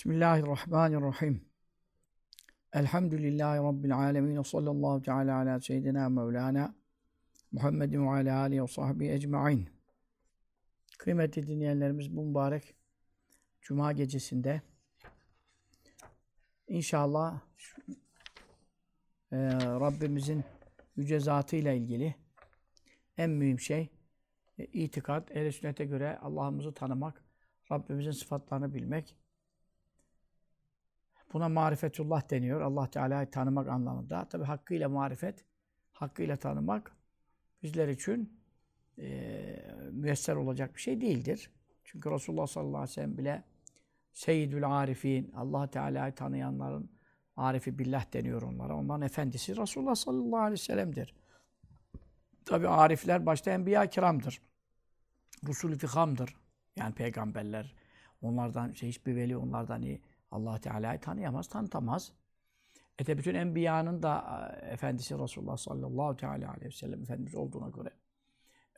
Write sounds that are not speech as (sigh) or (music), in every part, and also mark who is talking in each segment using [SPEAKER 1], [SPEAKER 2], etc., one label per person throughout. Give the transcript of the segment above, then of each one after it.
[SPEAKER 1] Bismillahirrahmanirrahim. Elhamdülillahi Rabbil alemin. Sallallahu teala ala seyyidina Mevlana Muhammedin ve ala alihi ve sahbihi ecma'in. Kıymetli dinleyenlerimiz bu mübarek Cuma gecesinde inşallah e, Rabbimizin yüce zatıyla ilgili en mühim şey e, itikat, ehl sünnete göre Allah'ımızı tanımak, Rabbimizin sıfatlarını bilmek. Buna marifetullah deniyor. Allah Teala'yı tanımak anlamında. Tabi hakkıyla marifet, hakkıyla tanımak bizler için e, müyesser olacak bir şey değildir. Çünkü Resulullah sallallahu aleyhi ve sellem bile Seyyidül Arifin, Allah Teala'yı tanıyanların Arifi billah deniyor onlara. Onların efendisi Resulullah sallallahu aleyhi ve sellem'dir. Tabi arifler başta enbiya kiramdır. Rusul-i fikamdır. Yani peygamberler. Onlardan şey hiçbir veli onlardan iyi. Allah Teala'yı tanıyamaz, tanıtamaz. E de bütün enbiyanın da e, efendisi Resulullah sallallahu teala aleyhi ve sellem Efendimiz olduğuna göre.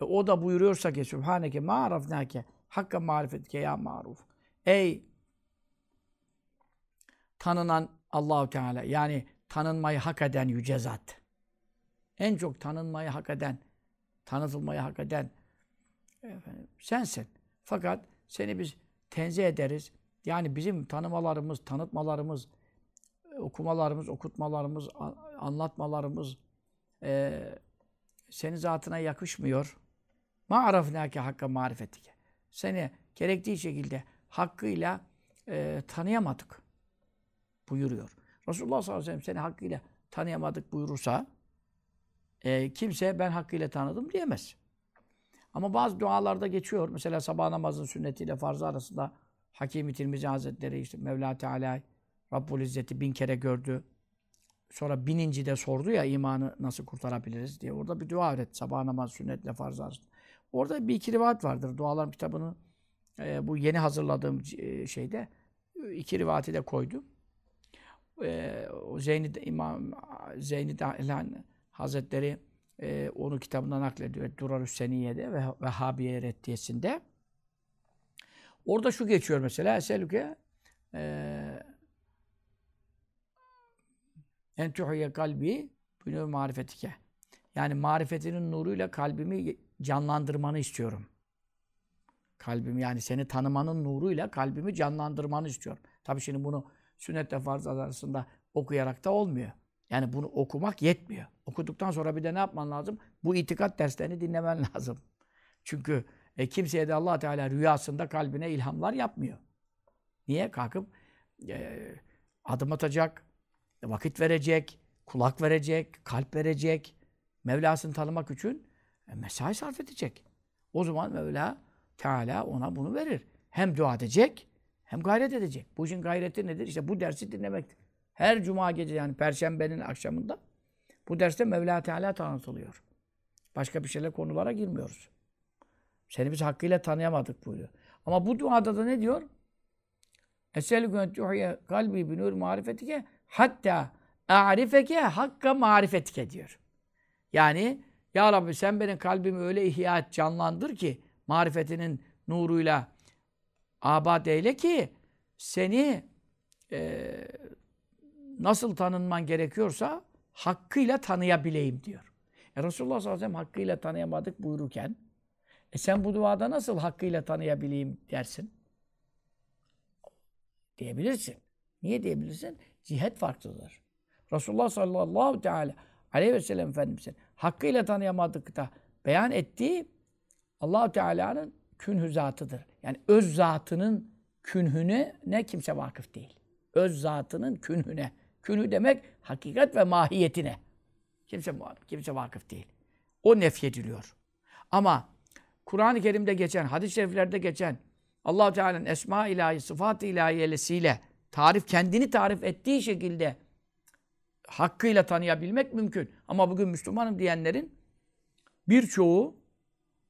[SPEAKER 1] E o da buyuruyorsa ki Sübhaneke ma arafnake hakka marifetke ya maruf. Ey tanınan Allahu Teala yani tanınmayı hak eden yüce zat. En çok tanınmayı hak eden, tanıtılmayı hak eden efendim, sensin. Fakat seni biz tenzih ederiz. Yani bizim tanımalarımız, tanıtmalarımız, okumalarımız, okutmalarımız, anlatmalarımız e, senin zatına yakışmıyor. Ma arafnâke hakka marifetike. Seni gerektiği şekilde hakkıyla e, tanıyamadık buyuruyor. Resulullah sallallahu aleyhi ve sellem seni hakkıyla tanıyamadık buyurursa e, kimse ben hakkıyla tanıdım diyemez. Ama bazı dualarda geçiyor. Mesela sabah namazın sünnetiyle farzı arasında Hakim-i Tirmizi Hazretleri işte Mevla Teala Rabbul İzzet'i bin kere gördü. Sonra bininci de sordu ya imanı nasıl kurtarabiliriz diye. Orada bir dua öğret. Sabah namaz sünnetle farz arasında. Orada bir iki rivayet vardır. Dualarım kitabını e, bu yeni hazırladığım e, şeyde iki rivayeti de koydum. E, o Zeyni İmam Zeyni Dahlan Hazretleri e, onu kitabından naklediyor. Durar Hüseniye'de ve Vehhabiye Reddiyesinde. Orada şu geçiyor mesela. Eselüke e, en tuhiye kalbi bünü marifetike. Yani marifetinin nuruyla kalbimi canlandırmanı istiyorum. Kalbimi yani seni tanımanın nuruyla kalbimi canlandırmanı istiyorum. Tabi şimdi bunu sünnetle farz arasında okuyarak da olmuyor. Yani bunu okumak yetmiyor. Okuduktan sonra bir de ne yapman lazım? Bu itikat derslerini dinlemen (laughs) lazım. Çünkü e, kimseye de allah Teala rüyasında kalbine ilhamlar yapmıyor. Niye? Kalkıp e, adım atacak, vakit verecek, kulak verecek, kalp verecek. Mevlasını tanımak için e, mesai sarf edecek. O zaman Mevla Teala ona bunu verir. Hem dua edecek, hem gayret edecek. Bu işin gayreti nedir? İşte bu dersi dinlemektir. Her cuma gece yani perşembenin akşamında bu derste Mevla Teala tanıtılıyor. Başka bir şeyle konulara girmiyoruz. Seni biz hakkıyla tanıyamadık buyuruyor. Ama bu duada da ne diyor? Eselü göntuhiye kalbi binur marifetike hatta a'rifeke hakka marifetike diyor. Yani ya Rabbi sen benim kalbimi öyle ihya et, canlandır ki marifetinin nuruyla abad eyle ki seni e, nasıl tanınman gerekiyorsa hakkıyla tanıyabileyim diyor. E Resulullah sallallahu aleyhi ve sellem hakkıyla tanıyamadık buyururken e sen bu duada nasıl hakkıyla tanıyabileyim dersin? Diyebilirsin. Niye diyebilirsin? Cihet farklıdır. Resulullah sallallahu teala aleyhi ve sellem Efendimiz'in hakkıyla tanıyamadık da beyan ettiği allah Teala'nın künhü zatıdır. Yani öz zatının künhüne ne kimse vakıf değil. Öz zatının künhüne. Künhü demek hakikat ve mahiyetine. Kimse kimse vakıf değil. O nefyediliyor. Ama Kur'an-ı Kerim'de geçen, hadis-i şeriflerde geçen allah Teala'nın esma ilahi, sıfat ilahiyelesiyle tarif, kendini tarif ettiği şekilde hakkıyla tanıyabilmek mümkün. Ama bugün Müslümanım diyenlerin birçoğu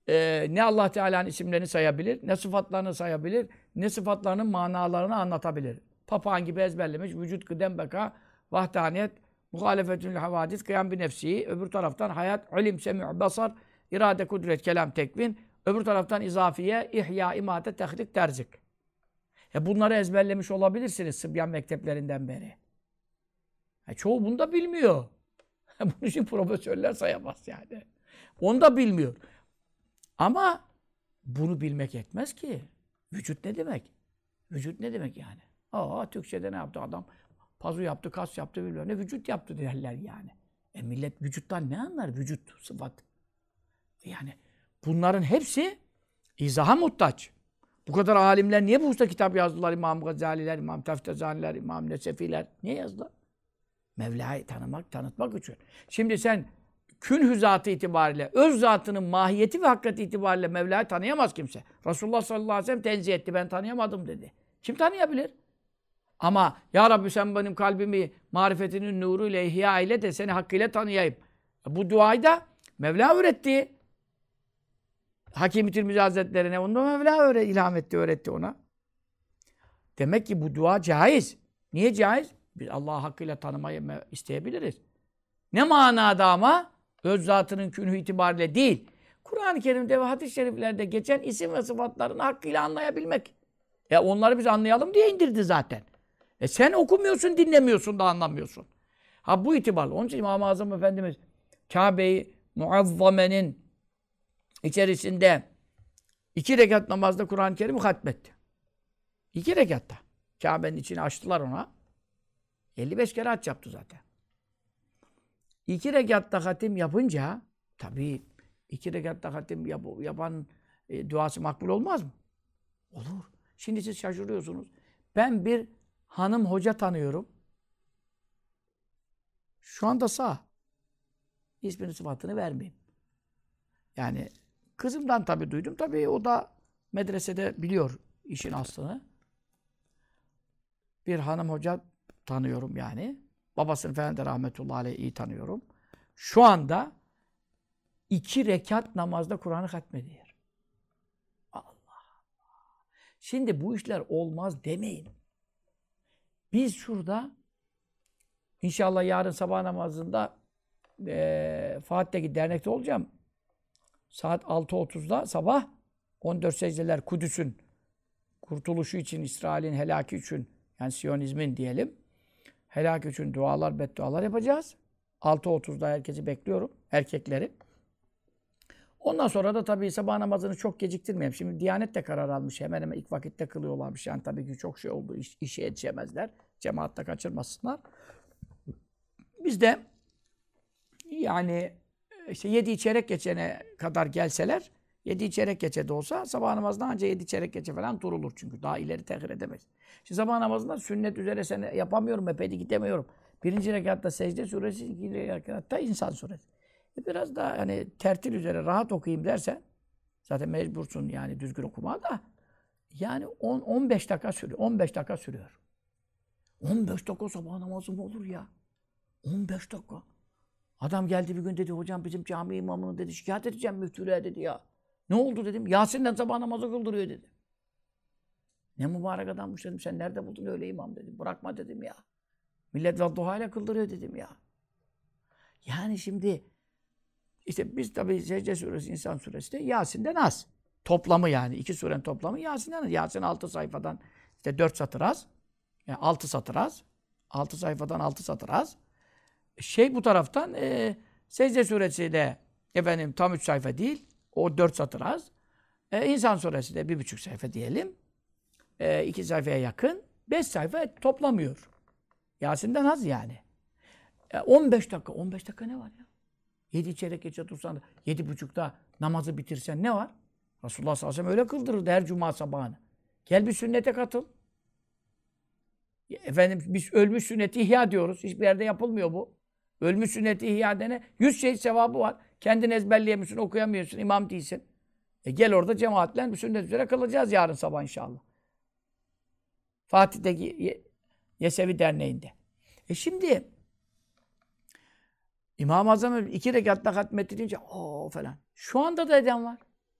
[SPEAKER 1] e, ne Allah Teala'nın isimlerini sayabilir, ne sıfatlarını sayabilir, ne sıfatlarının manalarını anlatabilir. Papağan gibi ezberlemiş, vücut kıdem beka, vahdaniyet, muhalefetül havadis, kıyam bir nefsi, öbür taraftan hayat, ilim, semih, basar, irade, kudret, kelam, tekvin, öbür taraftan izafiye, ihya, imate, tehlik, terzik. E bunları ezberlemiş olabilirsiniz Sıbyan mekteplerinden beri. E çoğu bunu da bilmiyor. (laughs) Bunun için profesörler sayamaz yani. Onu da bilmiyor. Ama bunu bilmek yetmez ki. Vücut ne demek? Vücut ne demek yani? Aa Türkçe'de ne yaptı adam? Pazu yaptı, kas yaptı, bilmem ne vücut yaptı derler yani. E millet vücuttan ne anlar? Vücut, sıfat. Yani bunların hepsi izaha muhtaç. Bu kadar alimler niye bu usta kitap yazdılar? İmam Gazaliler, İmam Taftazaniler, İmam Nesefiler. Niye yazdılar? Mevla'yı tanımak, tanıtmak için. Şimdi sen kün zatı itibariyle, öz zatının mahiyeti ve hakikati itibariyle Mevla'yı tanıyamaz kimse. Resulullah sallallahu aleyhi ve sellem tenzih etti, ben tanıyamadım dedi. Kim tanıyabilir? Ama Ya Rabbi sen benim kalbimi marifetinin nuruyla ihya ile de seni hakkıyla tanıyayım. Bu duayı da Mevla öğretti. Hakim-i Tirmizi Hazretlerine onu Mevla öğret, ilham etti, öğretti ona. Demek ki bu dua caiz. Niye caiz? Biz Allah'ı hakkıyla tanımayı isteyebiliriz. Ne manada ama? Öz zatının künhü itibariyle değil. Kur'an-ı Kerim'de ve hadis-i şeriflerde geçen isim ve sıfatlarını hakkıyla anlayabilmek. E onları biz anlayalım diye indirdi zaten. E sen okumuyorsun, dinlemiyorsun da anlamıyorsun. Ha bu itibarla. Onun için İmam-ı Azam Efendimiz Kabe'yi muazzamenin içerisinde iki rekat namazda Kur'an-ı Kerim'i hatmetti. İki rekatta. Kabe'nin içini açtılar ona. 55 kere haç yaptı zaten. İki rekatta hatim yapınca tabii iki rekatta hatim yap yapan e, duası makbul olmaz mı? Olur. Şimdi siz şaşırıyorsunuz. Ben bir hanım hoca tanıyorum. Şu anda sağ. İsmini sıfatını vermeyeyim. Yani kızımdan tabii duydum. Tabii o da medresede biliyor işin aslını. Bir hanım hoca tanıyorum yani. Babasını falan da rahmetullahi aleyh iyi tanıyorum. Şu anda iki rekat namazda Kur'an'ı hatmediyor. Allah Allah. Şimdi bu işler olmaz demeyin. Biz şurada inşallah yarın sabah namazında e, Fatih'teki dernekte olacağım. Saat 6.30'da sabah 14 secdeler Kudüs'ün kurtuluşu için, İsrail'in helaki için yani Siyonizmin diyelim helak için dualar, beddualar yapacağız. 6.30'da herkesi bekliyorum. Erkekleri. Ondan sonra da tabii sabah namazını çok geciktirmeyeyim. Şimdi Diyanet de karar almış. Hemen hemen ilk vakitte kılıyorlarmış. Yani tabii ki çok şey oldu. İş, işe yetişemezler. Cemaatta kaçırmasınlar. Biz de yani işte yedi çeyrek geçene kadar gelseler yedi çeyrek geçe de olsa sabah namazında ancak yedi çeyrek geçe falan durulur çünkü. Daha ileri tehir edemeyiz. Şimdi sabah namazında sünnet üzere seni yapamıyorum. Epeydi gidemiyorum. Birinci rekatta secde suresi, ikinci rekatta insan suresi. E biraz daha hani tertil üzere rahat okuyayım dersen zaten mecbursun yani düzgün okumaya da yani 10 15 dakika sürüyor. 15 dakika sürüyor. 15 dakika sabah namazı mı olur ya? 15 dakika. Adam geldi bir gün dedi hocam bizim cami imamını dedi şikayet edeceğim müftülüğe dedi ya. Ne oldu dedim. Yasin'den sabah namazı kıldırıyor dedi. Ne mübarek adammış dedim. Sen nerede buldun öyle imam dedim. Bırakma dedim ya. Millet vadduha ile kıldırıyor dedim ya. Yani şimdi işte biz tabi Secde suresi, İnsan suresi de Yasin'den az. Toplamı yani. iki surenin toplamı Yasin'den az. Yasin altı sayfadan işte dört satır az. Yani altı satır az. Altı sayfadan altı satır az. Şey bu taraftan e, Secde suresi de efendim tam üç sayfa değil. O dört satır az. E, İnsan suresi de bir buçuk sayfa diyelim. E, iki sayfaya yakın. Beş sayfa toplamıyor. Yasin'den az yani. E, 15 dakika. 15 dakika ne var ya? Yedi çeyrek geçe dursan yedi buçukta namazı bitirsen ne var? Resulullah sallallahu aleyhi ve sellem öyle kıldırırdı her cuma sabahını. Gel bir sünnete katıl. Efendim biz ölmüş sünneti ihya diyoruz. Hiçbir yerde yapılmıyor bu. Ölmüş sünneti ihya. Yüz şey sevabı var. Kendin ezberleyemiyorsun, okuyamıyorsun, imam değilsin. E gel orada cemaatle sünnet üzere kılacağız yarın sabah inşallah. Fatih'teki Yesevi Derneği'nde. E şimdi İmam-ı Azam iki rekatta hatmettirince o falan. Şu anda da eden var.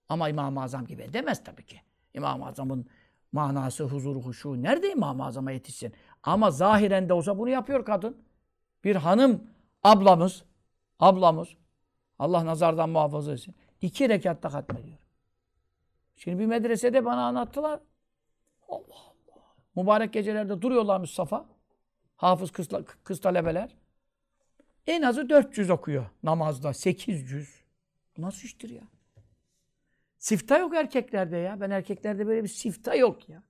[SPEAKER 1] Ama İmam-ı Azam gibi edemez tabii ki. İmam-ı Azam'ın manası, huzuru, huşu nerede İmam-ı Azam'a yetişsin? Ama zahiren de olsa bunu yapıyor kadın. Bir hanım ablamız, ablamız Allah nazardan muhafaza etsin. İki rekatta hatmediyor. Şimdi bir medresede bana anlattılar. Allah Allah. Mübarek gecelerde duruyorlar Mustafa. Hafız kız, kız talebeler. En azı 400 okuyor namazda. 800. Bu nasıl iştir ya? Sifta yok erkeklerde ya. Ben erkeklerde böyle bir sifta yok ya.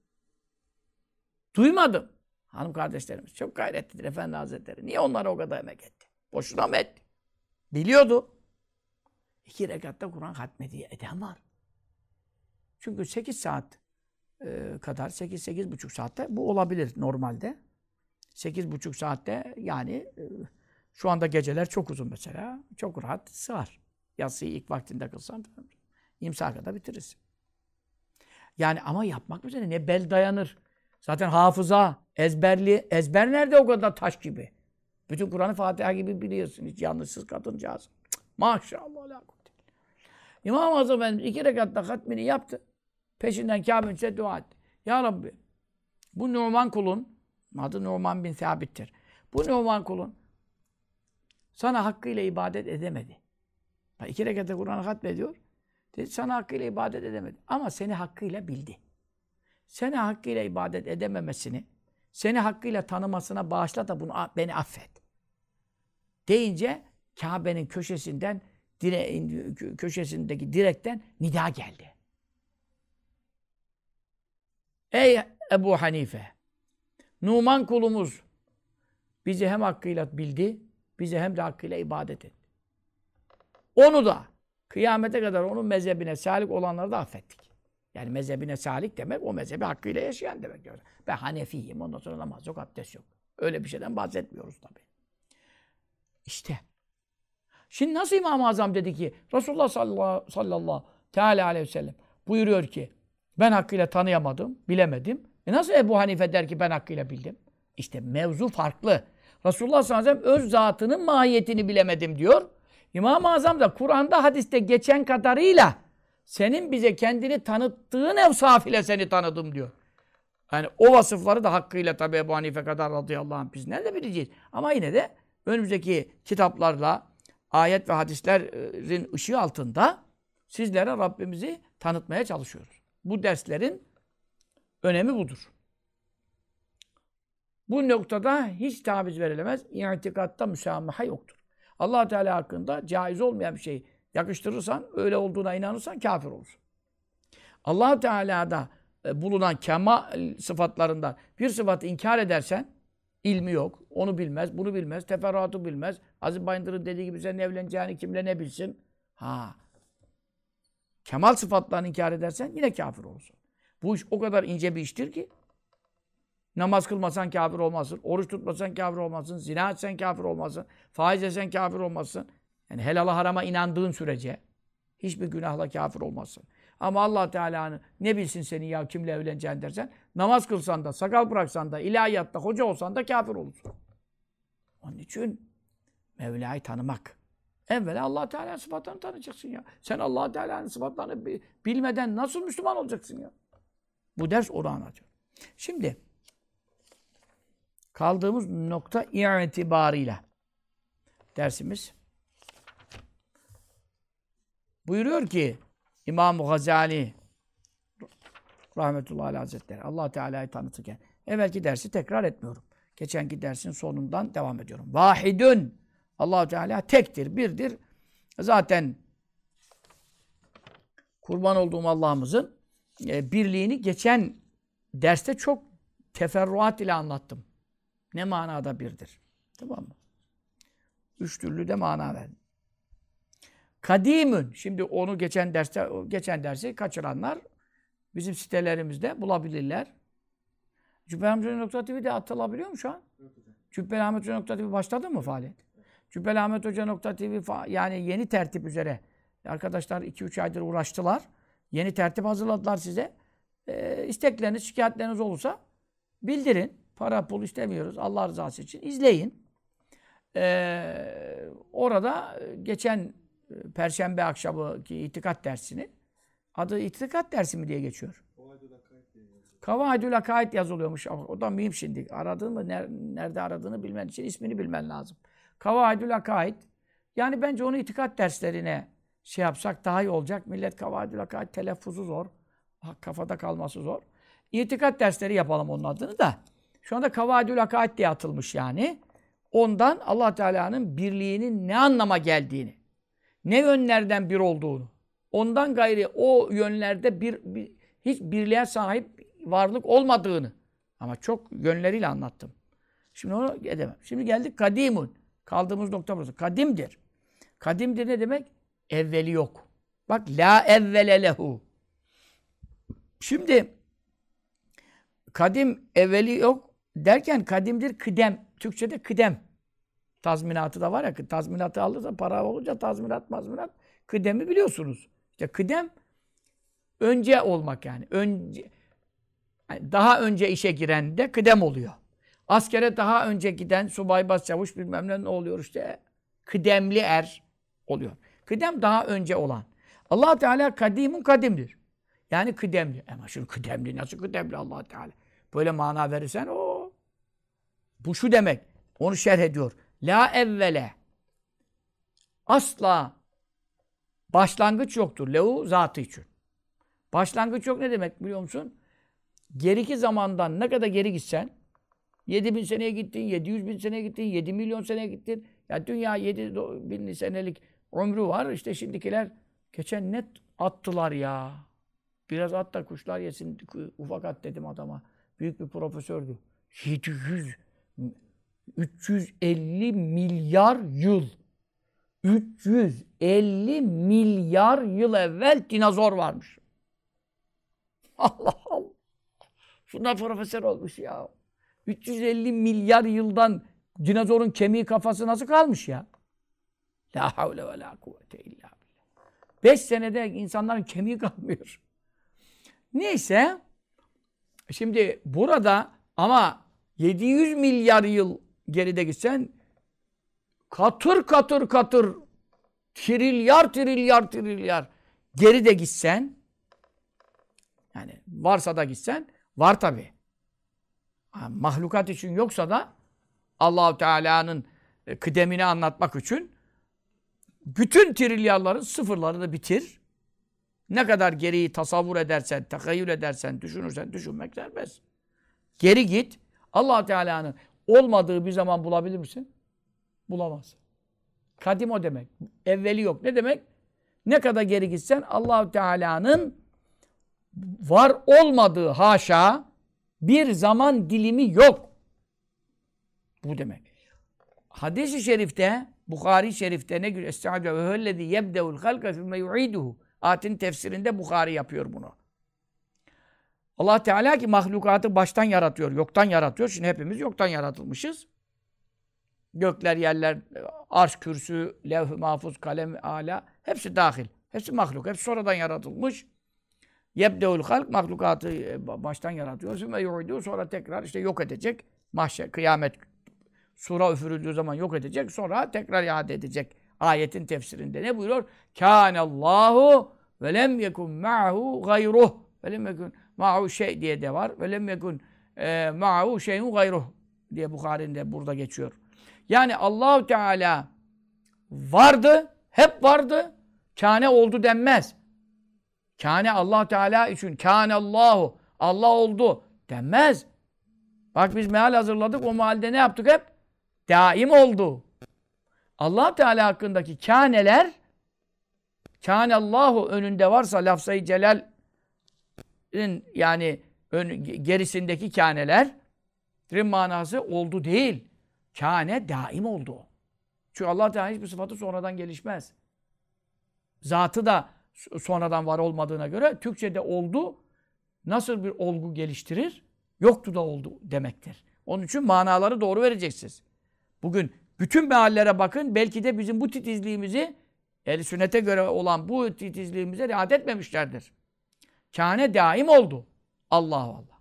[SPEAKER 1] Duymadım. Hanım kardeşlerimiz çok gayretlidir Efendi Hazretleri. Niye onlara o kadar emek etti? Boşuna mı etti? Biliyordu. İki rekatta Kur'an hatmediği eden var. Çünkü 8 saat e, kadar, 8-8,5 saatte bu olabilir normalde. 8,5 saatte yani e, şu anda geceler çok uzun mesela. Çok rahat sığar. Yatsıyı ilk vaktinde kılsan imsaha kadar bitiririz. Yani ama yapmak üzere ne bel dayanır. Zaten hafıza, ezberli. Ezber nerede o kadar taş gibi? Bütün Kur'an'ı Fatiha gibi biliyorsun. Hiç yanlışsız kadıncağız. Maşallah. İmam-ı Azam Efendimiz iki rekatta hatmini yaptı. Peşinden Kabe'nin dua etti. Ya Rabbi bu Numan kulun adı Numan bin Sabit'tir. Bu Numan kulun sana hakkıyla ibadet edemedi. İki rekatta Kur'an'ı hatmediyor. Dedi, sana hakkıyla ibadet edemedi. Ama seni hakkıyla bildi. Seni hakkıyla ibadet edememesini, seni hakkıyla tanımasına bağışla da bunu beni affet. Deyince Kabe'nin köşesinden dire, köşesindeki direkten nida geldi. Ey Ebu Hanife! Numan kulumuz bizi hem hakkıyla bildi, bizi hem de hakkıyla ibadet etti. Onu da kıyamete kadar onun mezhebine salik olanları da affettik. Yani mezhebine salik demek o mezhebi hakkıyla yaşayan demek. Ben Hanefiyim ondan sonra namaz yok, abdest yok. Öyle bir şeyden bahsetmiyoruz tabii. İşte. Şimdi nasıl İmam-ı Azam dedi ki Resulullah sallallahu, sallallahu teala aleyhi ve sellem buyuruyor ki ben hakkıyla tanıyamadım, bilemedim. E nasıl Ebu Hanife der ki ben hakkıyla bildim? İşte mevzu farklı. Resulullah sallallahu aleyhi ve sellem öz zatının mahiyetini bilemedim diyor. İmam-ı Azam da Kur'an'da hadiste geçen kadarıyla senin bize kendini tanıttığın evsaf ile seni tanıdım diyor. Yani o vasıfları da hakkıyla tabi Ebu Hanife kadar radıyallahu anh biz nerede bileceğiz? Ama yine de önümüzdeki kitaplarla ayet ve hadislerin ışığı altında sizlere Rabbimizi tanıtmaya çalışıyoruz. Bu derslerin önemi budur. Bu noktada hiç taviz verilemez. İtikatta müsamaha yoktur. allah Teala hakkında caiz olmayan bir şey yakıştırırsan, öyle olduğuna inanırsan kafir olursun. allah Teala'da e, bulunan kemal sıfatlarından bir sıfatı inkar edersen, ilmi yok, onu bilmez, bunu bilmez, teferruatı bilmez. Aziz Bayındır'ın dediği gibi senin evleneceğini kimle ne bilsin? Ha. Kemal sıfatlarını inkar edersen yine kafir olursun. Bu iş o kadar ince bir iştir ki namaz kılmasan kafir olmazsın, oruç tutmasan kafir olmazsın, zina etsen kafir olmazsın, faiz etsen kafir olmazsın. Yani helala harama inandığın sürece hiçbir günahla kafir olmazsın. Ama Allah Teala'nın ne bilsin seni ya kimle evleneceksin dersen namaz kılsan da, sakal bıraksan da, ilahiyatta hoca olsan da kafir olursun. Onun için Mevla'yı tanımak. Evvela Allah Teala'nın sıfatlarını tanıyacaksın ya. Sen Allah Teala'nın sıfatlarını bilmeden nasıl Müslüman olacaksın ya? Bu ders onu anlatıyor. Şimdi kaldığımız nokta itibarıyla dersimiz buyuruyor ki İmam-ı Gazali rahmetullahi hazretleri Allah Teala'yı tanıtırken evvelki dersi tekrar etmiyorum. Geçenki dersin sonundan devam ediyorum. Vahidün allah Teala tektir, birdir. Zaten kurban olduğum Allah'ımızın e, birliğini geçen derste çok teferruat ile anlattım. Ne manada birdir. Tamam mı? Üç türlü de mana verdim. Kadimün. Şimdi onu geçen derste geçen dersi kaçıranlar bizim sitelerimizde bulabilirler. Cübbelahmethoca.tv'de atılabiliyor mu şu an? Cübbelahmethoca.tv başladı mı faaliyet? Cübbelahmethoca.tv yani yeni tertip üzere. Arkadaşlar 2-3 aydır uğraştılar. Yeni tertip hazırladılar size. E, istekleriniz, şikayetleriniz olursa bildirin. Para pul istemiyoruz. Allah rızası için. izleyin. E, orada geçen Perşembe akşamı ki itikat dersini adı itikat dersi mi diye geçiyor. Kavaidül Akaid yazılıyormuş. O da mühim şimdi. Aradığın mı, nerede aradığını bilmen için ismini bilmen lazım. Kavaidül Akaid. Yani bence onu itikat derslerine şey yapsak daha iyi olacak. Millet Kavaidül Akaid telaffuzu zor. Kafada kalması zor. İtikat dersleri yapalım onun adını da. Şu anda Kavadül Akaid diye atılmış yani. Ondan allah Teala'nın birliğinin ne anlama geldiğini, ne yönlerden bir olduğunu, ondan gayri o yönlerde bir, bir hiç birliğe sahip varlık olmadığını ama çok yönleriyle anlattım. Şimdi onu edemem. Şimdi geldik kadimun. Kaldığımız nokta burası. Kadimdir. Kadimdir ne demek? Evveli yok. Bak la evvele lehu. Şimdi kadim evveli yok derken kadimdir kıdem. Türkçe'de kıdem. Tazminatı da var ya. Tazminatı alırsa para olunca tazminat mazminat. Kıdemi biliyorsunuz. İşte kıdem önce olmak yani. Önce daha önce işe giren de kıdem oluyor. Askere daha önce giden subay başçavuş bilmem ne, oluyor işte. Kıdemli er oluyor. Kıdem daha önce olan. allah Teala kadimun kadimdir. Yani kıdemli. Ama şimdi kıdemli nasıl kıdemli allah Teala? Böyle mana verirsen o. Bu şu demek. Onu şerh ediyor. La evvele. Asla başlangıç yoktur. Lehu zatı için. Başlangıç yok ne demek biliyor musun? Geriki zamandan ne kadar geri gitsen 7 bin seneye gittin, 700 bin seneye gittin, 7 milyon seneye gittin. Ya dünya 7 bin senelik ömrü var. İşte şimdikiler geçen net attılar ya. Biraz at da kuşlar yesin. Ufak at dedim adama. Büyük bir profesördü. 700 350 milyar yıl 350 milyar yıl evvel dinozor varmış. (laughs) Allah Allah. Şunlar profesör olmuş ya. 350 milyar yıldan dinozorun kemiği kafası nasıl kalmış ya? La havle ve la kuvvete illa billah. 5 senede insanların kemiği (laughs) kalmıyor. Neyse. Şimdi burada ama 700 milyar yıl geride gitsen katır katır katır trilyar trilyar trilyar geride gitsen yani varsa da gitsen var tabi. Mahlukat için yoksa da Allahu Teala'nın e, kıdemini anlatmak için bütün trilyarların sıfırlarını bitir. Ne kadar geriyi tasavvur edersen, takayyül edersen, düşünürsen, düşünmek serbest. Geri git. allah Teala'nın olmadığı bir zaman bulabilir misin? Bulamazsın. Kadim o demek. Evveli yok. Ne demek? Ne kadar geri gitsen Allahu Teala'nın var olmadığı haşa bir zaman dilimi yok. Bu demek. Hadis-i şerifte, Bukhari şerifte ne güzel Estaizu ve hellezî yebdeul halka fümme yu'iduhu. Ayetin tefsirinde Bukhari yapıyor bunu. Allah Teala ki mahlukatı baştan yaratıyor, yoktan yaratıyor. Şimdi hepimiz yoktan yaratılmışız. Gökler, yerler, arş, kürsü, levh-i mahfuz, kalem, ala hepsi dahil. Hepsi mahluk. Hepsi sonradan yaratılmış. Yebdeul halk mahlukatı e, baştan yaratıyor. Sümme yu'idu sonra tekrar işte yok edecek. Mahşer, kıyamet sura üfürüldüğü zaman yok edecek. Sonra tekrar iade edecek. Ayetin tefsirinde ne buyuruyor? Kânallâhu ve lem yekun ma'hu gayruh. Ve lem yekun ma'hu şey diye de var. Ve lem yekun e, ma'hu şeyun gayruh diye Bukhari'nde burada geçiyor. Yani Allahu Teala vardı, hep vardı. Kâne oldu denmez. Kâne allah Teala için. Kâne Allahu. Allah oldu denmez. Bak biz meal hazırladık. O mealde ne yaptık hep? Daim oldu. allah Teala hakkındaki kâneler Kâne Allahu önünde varsa lafzayı celal'in yani ön, gerisindeki kânelerin manası oldu değil. Kâne daim oldu. Çünkü allah Teala hiçbir sıfatı sonradan gelişmez. Zatı da sonradan var olmadığına göre Türkçe'de oldu nasıl bir olgu geliştirir? Yoktu da oldu demektir. Onun için manaları doğru vereceksiniz. Bugün bütün meallere bakın. Belki de bizim bu titizliğimizi el sünnete göre olan bu titizliğimize riayet etmemişlerdir. Kâne daim oldu. Allah Allah.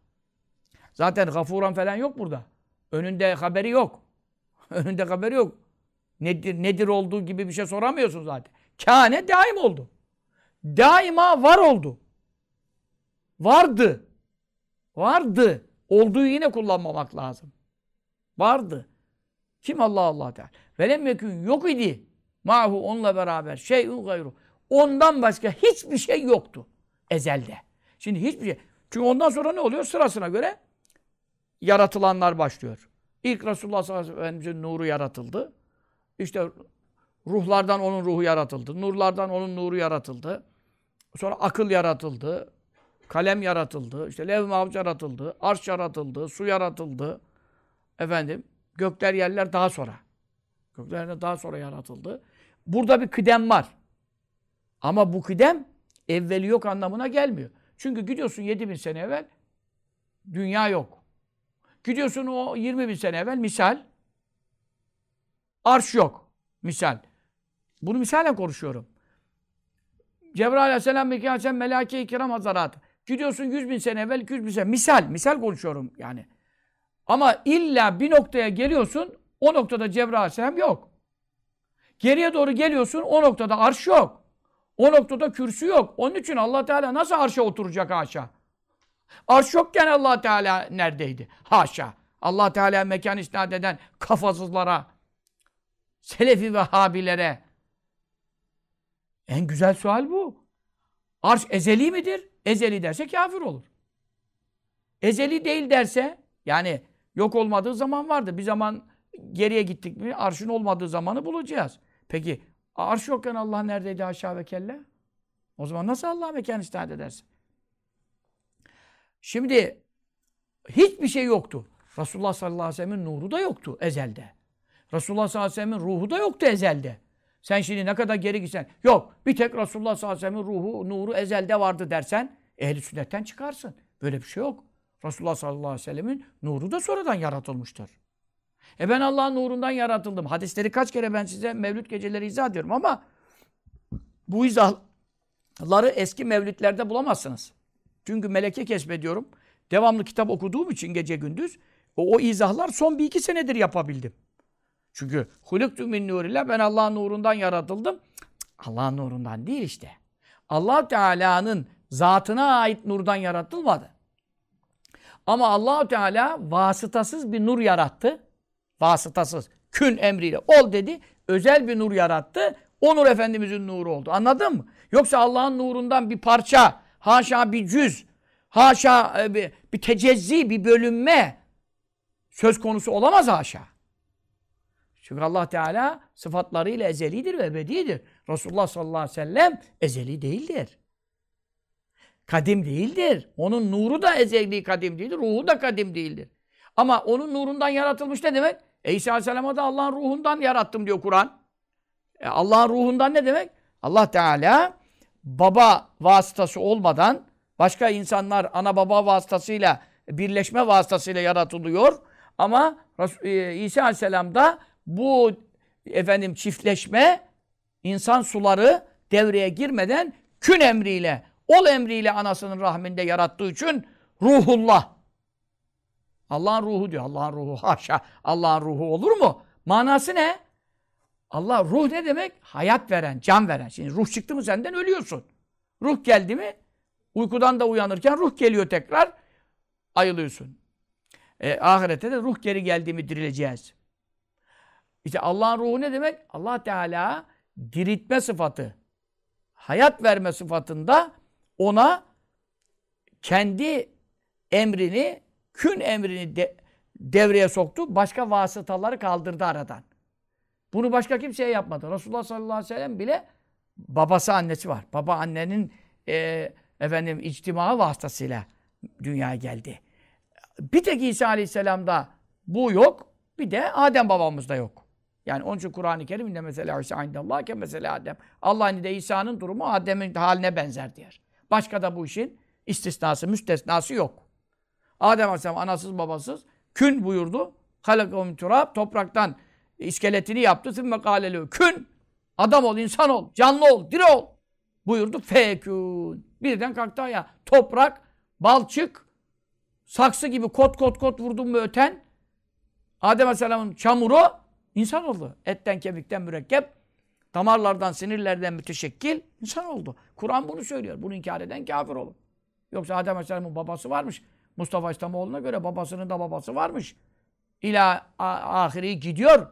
[SPEAKER 1] Zaten gafuran falan yok burada. Önünde haberi yok. (laughs) Önünde haberi yok. Nedir, nedir olduğu gibi bir şey soramıyorsun zaten. Kâne daim oldu daima var oldu. Vardı. Vardı. Olduğu yine kullanmamak lazım. Vardı. Kim Allah Allah der. Velem yekün yok idi. Mahu onunla beraber şeyun gayru. Ondan başka hiçbir şey yoktu ezelde. Şimdi hiçbir şey. Çünkü ondan sonra ne oluyor? Sırasına göre yaratılanlar başlıyor. İlk Resulullah sallallahu aleyhi ve sellem'in nuru yaratıldı. İşte ruhlardan onun ruhu yaratıldı. Nurlardan onun nuru yaratıldı. Sonra akıl yaratıldı. Kalem yaratıldı. İşte lev mahfuz yaratıldı. Arş yaratıldı. Su yaratıldı. Efendim gökler yerler daha sonra. Gökler yerler daha sonra yaratıldı. Burada bir kıdem var. Ama bu kıdem evveli yok anlamına gelmiyor. Çünkü gidiyorsun 7 bin sene evvel dünya yok. Gidiyorsun o 20 bin sene evvel misal arş yok. Misal. Bunu misalen konuşuyorum. Cebrail aleyhisselam, Mikail aleyhisselam, melake-i kiram hazarat. Gidiyorsun 100 bin sene evvel, 200 bin sene. Misal, misal konuşuyorum yani. Ama illa bir noktaya geliyorsun, o noktada Cebrail aleyhisselam yok. Geriye doğru geliyorsun, o noktada arş yok. O noktada kürsü yok. Onun için allah Teala nasıl arşa oturacak haşa? Arş yokken allah Teala neredeydi? Haşa. allah Teala mekan isnat eden kafasızlara, Selefi ve Habilere. En güzel sual bu. Arş ezeli midir? Ezeli derse kafir olur. Ezeli değil derse, yani yok olmadığı zaman vardı. Bir zaman geriye gittik mi arşın olmadığı zamanı bulacağız. Peki arş yokken Allah neredeydi aşağı ve kelle? O zaman nasıl Allah mekan istat edersin? Şimdi hiçbir şey yoktu. Resulullah sallallahu aleyhi ve sellem'in nuru da yoktu ezelde. Resulullah sallallahu aleyhi ve sellem'in ruhu da yoktu ezelde. Sen şimdi ne kadar geri gitsen, yok bir tek Resulullah sallallahu aleyhi ve sellem'in ruhu, nuru ezelde vardı dersen, ehli sünnetten çıkarsın. Böyle bir şey yok. Resulullah sallallahu aleyhi ve sellemin nuru da sonradan yaratılmıştır. E ben Allah'ın nurundan yaratıldım. Hadisleri kaç kere ben size mevlüt geceleri izah ediyorum ama bu izahları eski mevlütlerde bulamazsınız. Çünkü meleke kesbediyorum. Devamlı kitap okuduğum için gece gündüz o, o izahlar son bir iki senedir yapabildim. Çünkü huluktu min nurillah ben Allah'ın nurundan yaratıldım. Allah'ın nurundan değil işte. Allah Teala'nın zatına ait nurdan yaratılmadı. Ama Allah Teala vasıtasız bir nur yarattı. Vasıtasız. Kün emriyle ol dedi. Özel bir nur yarattı. O nur Efendimizin nuru oldu. Anladın mı? Yoksa Allah'ın nurundan bir parça, haşa bir cüz, haşa e, bir, bir tecezzi, bir bölünme söz konusu olamaz haşa. Çünkü Allah Teala sıfatlarıyla ezelidir ve ebedidir. Resulullah sallallahu aleyhi ve sellem ezeli değildir. Kadim değildir. Onun nuru da ezeli kadim değildir. Ruhu da kadim değildir. Ama onun nurundan yaratılmış ne demek? E İsa Aleyhisselam'a da Allah'ın ruhundan yarattım diyor Kur'an. E Allah'ın ruhundan ne demek? Allah Teala baba vasıtası olmadan başka insanlar ana baba vasıtasıyla birleşme vasıtasıyla yaratılıyor. Ama e, İsa Aleyhisselam'da bu efendim çiftleşme insan suları devreye girmeden kün emriyle, ol emriyle anasının rahminde yarattığı için ruhullah. Allah'ın ruhu diyor. Allah'ın ruhu haşa. Allah'ın ruhu olur mu? Manası ne? Allah ruh ne demek? Hayat veren, can veren. Şimdi ruh çıktı mı senden ölüyorsun. Ruh geldi mi uykudan da uyanırken ruh geliyor tekrar ayılıyorsun. E, ahirette de ruh geri geldi mi dirileceğiz. İşte Allah'ın ruhu ne demek? Allah Teala diriltme sıfatı, hayat verme sıfatında ona kendi emrini, kün emrini de, devreye soktu. Başka vasıtaları kaldırdı aradan. Bunu başka kimseye yapmadı. Resulullah sallallahu aleyhi ve sellem bile babası annesi var. Baba annenin e, efendim içtimaı vasıtasıyla dünyaya geldi. Bir tek İsa aleyhisselamda bu yok. Bir de Adem babamızda yok. Yani onun için Kur'an-ı Kerim'de mesela İsa indallah ki mesela Adem. Allah'ın de İsa'nın durumu Adem'in haline benzer diyor. Başka da bu işin istisnası, müstesnası yok. Adem Aleyhisselam anasız babasız kün buyurdu. Halakavim turab topraktan iskeletini yaptı. Sümme kâlelü kün adam ol, insan ol, canlı ol, diri ol buyurdu. Fekün. Birden kalktı ya. Toprak, balçık, saksı gibi kot kot kot vurdum mu öten Adem Aleyhisselam'ın çamuru İnsan oldu. Etten, kemikten mürekkep, damarlardan, sinirlerden müteşekkil insan oldu. Kur'an bunu söylüyor. Bunu inkar eden kafir olur. Yoksa Adem Aleyhisselam'ın babası varmış. Mustafa İslamoğlu'na göre babasının da babası varmış. İla ahiri gidiyor.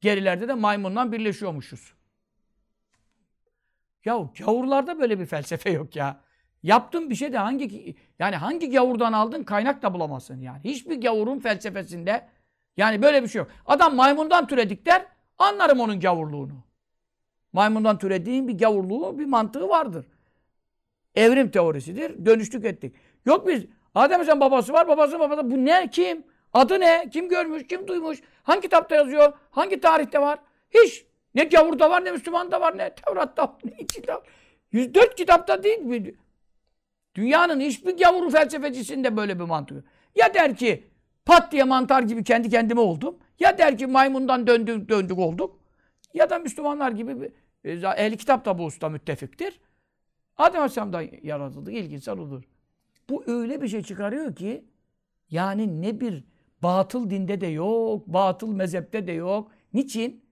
[SPEAKER 1] Gerilerde de maymundan birleşiyormuşuz. Ya gavurlarda böyle bir felsefe yok ya. Yaptığın bir şey de hangi yani hangi gavurdan aldın kaynak da bulamazsın yani. Hiçbir gavurun felsefesinde yani böyle bir şey yok. Adam maymundan türedik der, anlarım onun gavurluğunu. Maymundan türediğin bir gavurluğu, bir mantığı vardır. Evrim teorisidir. Dönüştük ettik. Yok biz Adem sen babası var, babası babası. Bu ne? Kim? Adı ne? Kim görmüş? Kim duymuş? Hangi kitapta yazıyor? Hangi tarihte var? Hiç. Ne gavurda var, ne Müslüman'da var, ne Tevrat'ta ne kitap. 104 kitapta değil mi? Dünyanın hiçbir gavuru felsefecisinde böyle bir mantığı. Ya der ki pat diye mantar gibi kendi kendime oldum. Ya der ki maymundan döndük, döndük olduk. Ya da Müslümanlar gibi e, ehli kitap da bu usta müttefiktir. Adem Aleyhisselam'dan yaratıldı. İlginç odur. Bu öyle bir şey çıkarıyor ki yani ne bir batıl dinde de yok, batıl mezhepte de yok. Niçin?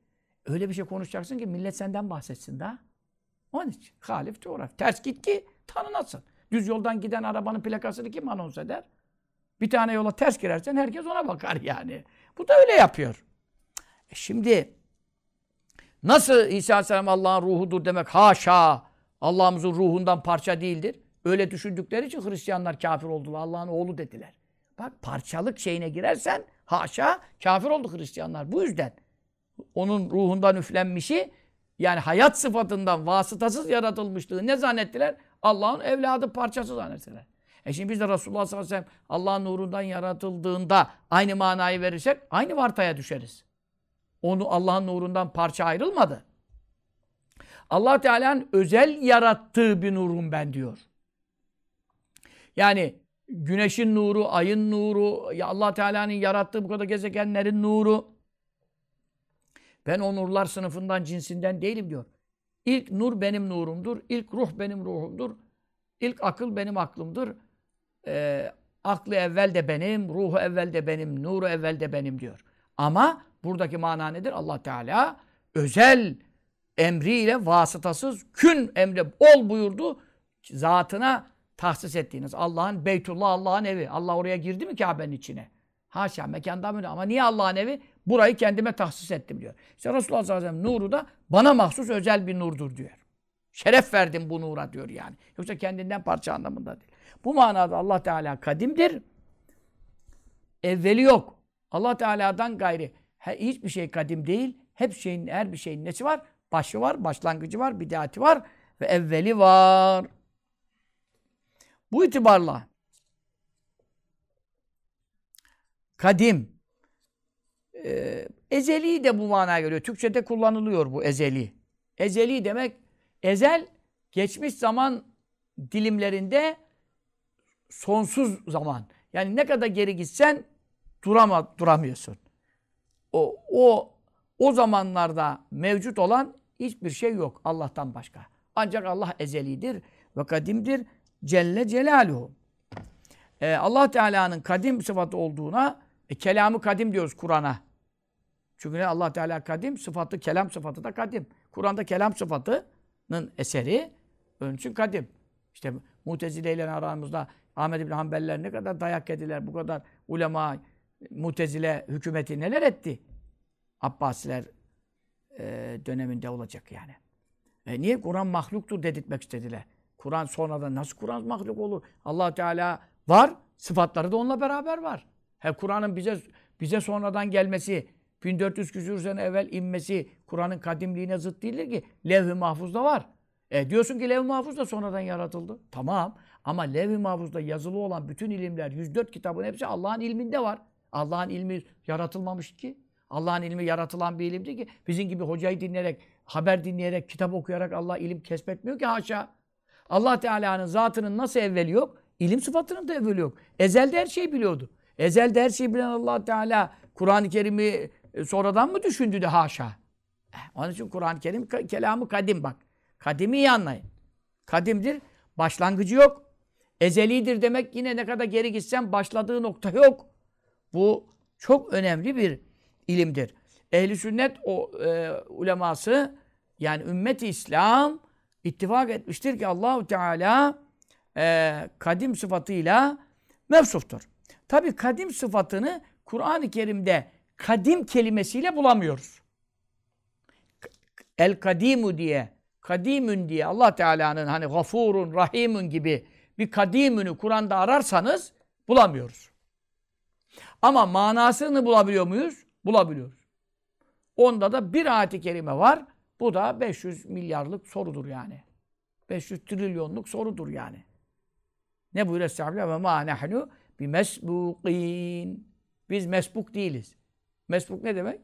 [SPEAKER 1] Öyle bir şey konuşacaksın ki millet senden bahsetsin daha. Onun için. Halif coğraf. Ters git ki tanınasın. Düz yoldan giden arabanın plakasını kim anons eder? Bir tane yola ters girersen herkes ona bakar yani. Bu da öyle yapıyor. E şimdi nasıl İsa Aleyhisselam Allah'ın ruhudur demek haşa Allah'ımızın ruhundan parça değildir. Öyle düşündükleri için Hristiyanlar kafir oldular. Allah'ın oğlu dediler. Bak parçalık şeyine girersen haşa kafir oldu Hristiyanlar. Bu yüzden onun ruhundan üflenmişi yani hayat sıfatından vasıtasız yaratılmışlığı ne zannettiler? Allah'ın evladı parçası zannettiler. E şimdi biz de Resulullah sallallahu aleyhi ve sellem Allah'ın nurundan yaratıldığında aynı manayı verirsek aynı vartaya düşeriz. Onu Allah'ın nurundan parça ayrılmadı. Allah Teala'nın özel yarattığı bir nurum ben diyor. Yani güneşin nuru, ayın nuru, ya Allah Teala'nın yarattığı bu kadar gezegenlerin nuru. Ben o nurlar sınıfından, cinsinden değilim diyor. İlk nur benim nurumdur, ilk ruh benim ruhumdur, ilk akıl benim aklımdır. Ee, aklı evvel de benim, ruhu evvel de benim, nuru evvel de benim diyor. Ama buradaki mana nedir? Allah Teala özel emriyle vasıtasız kün emri ol buyurdu. Zatına tahsis ettiğiniz Allah'ın Beytullah Allah'ın evi. Allah oraya girdi mi Kabe'nin içine? Haşa mekanda mı? Ama niye Allah'ın evi? Burayı kendime tahsis ettim diyor. İşte Resulullah sallallahu aleyhi ve nuru da bana mahsus özel bir nurdur diyor. Şeref verdim bu nura diyor yani. Yoksa kendinden parça anlamında değil. Bu manada Allah Teala kadimdir. Evveli yok. Allah Teala'dan gayri hiçbir şey kadim değil. Hep şeyin, her bir şeyin nesi var? Başı var, başlangıcı var, bidati var ve evveli var. Bu itibarla kadim e, ezeli de bu manaya geliyor. Türkçe'de kullanılıyor bu ezeli. Ezeli demek ezel geçmiş zaman dilimlerinde sonsuz zaman. Yani ne kadar geri gitsen durama, duramıyorsun. O, o, o zamanlarda mevcut olan hiçbir şey yok Allah'tan başka. Ancak Allah ezelidir ve kadimdir. Celle Celaluhu. Ee, Allah Teala'nın kadim sıfatı olduğuna e, kelamı kadim diyoruz Kur'an'a. Çünkü Allah Teala kadim sıfatı, kelam sıfatı da kadim. Kur'an'da kelam sıfatının eseri onun için kadim. İşte Mutezile ile aramızda Ahmed İbn Hanbeliler ne kadar dayak yediler, bu kadar ulema, Mutezile hükümeti neler etti? Abbasiler e, döneminde olacak yani. E niye? Kur'an mahluktur dedirtmek istediler. Kur'an sonradan nasıl Kur'an mahluk olur? allah Teala var, sıfatları da onunla beraber var. He Kur'an'ın bize bize sonradan gelmesi, 1400 küsur sene evvel inmesi Kur'an'ın kadimliğine zıt değildir ki. Levh-i mahfuzda var. E diyorsun ki levh-i mahfuz da sonradan yaratıldı. Tamam. Ama levh-i mahfuzda yazılı olan bütün ilimler, 104 kitabın hepsi Allah'ın ilminde var. Allah'ın ilmi yaratılmamış ki. Allah'ın ilmi yaratılan bir ilimdi ki. Bizim gibi hocayı dinleyerek, haber dinleyerek, kitap okuyarak Allah ilim kesbetmiyor ki haşa. Allah Teala'nın zatının nasıl evveli yok? İlim sıfatının da evveli yok. Ezelde her şeyi biliyordu. Ezelde her şeyi bilen Allah Teala Kur'an-ı Kerim'i e, sonradan mı düşündü de haşa? Eh, onun için Kur'an-ı Kerim kelamı kadim bak. Kadimi iyi anlayın. Kadimdir. Başlangıcı yok. Ezelidir demek yine ne kadar geri gitsen başladığı nokta yok. Bu çok önemli bir ilimdir. Ehli sünnet o e, uleması yani ümmet İslam ittifak etmiştir ki Allahu Teala e, kadim sıfatıyla mevsuftur. Tabi kadim sıfatını Kur'an-ı Kerim'de kadim kelimesiyle bulamıyoruz. El kadimu diye, kadimün diye Allah Teala'nın hani gafurun, rahimun gibi bir kadimünü Kur'an'da ararsanız bulamıyoruz. Ama manasını bulabiliyor muyuz? Bulabiliyoruz. Onda da bir ayet-i kerime var. Bu da 500 milyarlık sorudur yani. 500 trilyonluk sorudur yani. Ne buyuruyor Estağfirullah? Ve ma nehnu bimesbukin. Biz mesbuk değiliz. Mesbuk ne demek?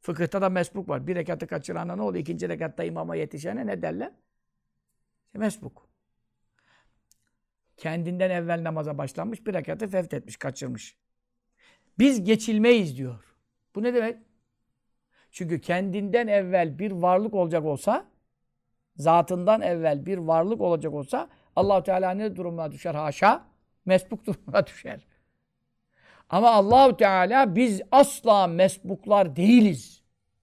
[SPEAKER 1] Fıkıhta da mesbuk var. Bir rekatı kaçırana ne oluyor? İkinci rekatta imama yetişene ne derler? Mesbuk. Kendinden evvel namaza başlanmış, bir rekatı fevt etmiş, kaçırmış. Biz geçilmeyiz diyor. Bu ne demek? Çünkü kendinden evvel bir varlık olacak olsa, zatından evvel bir varlık olacak olsa, allah Teala ne durumuna düşer? Haşa, mesbuk durumuna düşer. Ama Allahu Teala biz asla mesbuklar değiliz.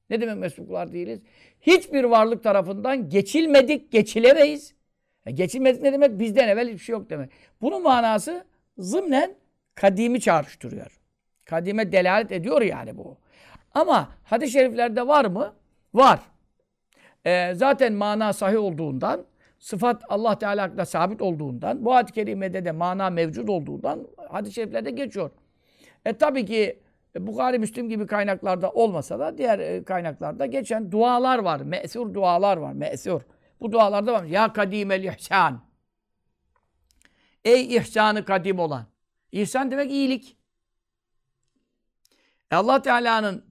[SPEAKER 1] Ne demek mesbuklar değiliz? Hiçbir varlık tarafından geçilmedik, geçilemeyiz. E geçilmedik ne demek? Bizden evvel hiçbir şey yok demek. Bunun manası zımnen kadimi çağrıştırıyor. Kadime delalet ediyor yani bu. Ama hadis-i şeriflerde var mı? Var. E, zaten mana sahih olduğundan, sıfat Allah Teala'da sabit olduğundan, bu hadis-i kerimede de mana mevcut olduğundan hadis-i şeriflerde geçiyor. E tabii ki Bukhari, Müslim gibi kaynaklarda olmasa da diğer e, kaynaklarda geçen dualar var. Me'sur dualar var. Me'sur. Bu dualarda var. Ya kadimel ihsan. Ey ihsanı kadim olan. İhsan demek iyilik. E Allah Teala'nın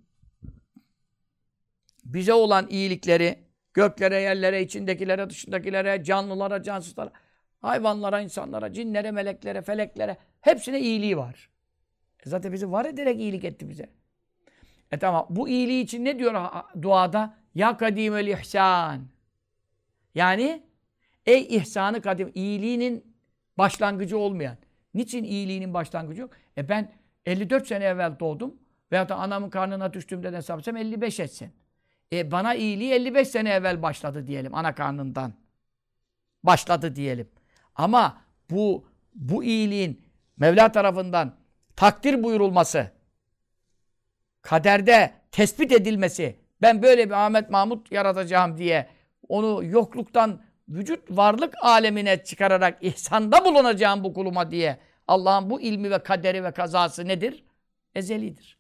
[SPEAKER 1] bize olan iyilikleri göklere, yerlere, içindekilere, dışındakilere, canlılara, cansızlara, hayvanlara, insanlara, cinlere, meleklere, feleklere hepsine iyiliği var. E zaten bizi var ederek iyilik etti bize. E tamam. Bu iyiliği için ne diyor duada? Ya kadimel ihsan. Yani ey ihsanı kadim. iyiliğinin başlangıcı olmayan. Niçin iyiliğinin başlangıcı yok? E ben 54 sene evvel doğdum. Veyahut da anamın karnına düştüğümden hesaplasam 55 etsin. E bana iyiliği 55 sene evvel başladı diyelim ana karnından. Başladı diyelim. Ama bu bu iyiliğin Mevla tarafından takdir buyurulması, kaderde tespit edilmesi, ben böyle bir Ahmet Mahmut yaratacağım diye onu yokluktan vücut varlık alemine çıkararak ihsanda bulunacağım bu kuluma diye Allah'ın bu ilmi ve kaderi ve kazası nedir? Ezelidir.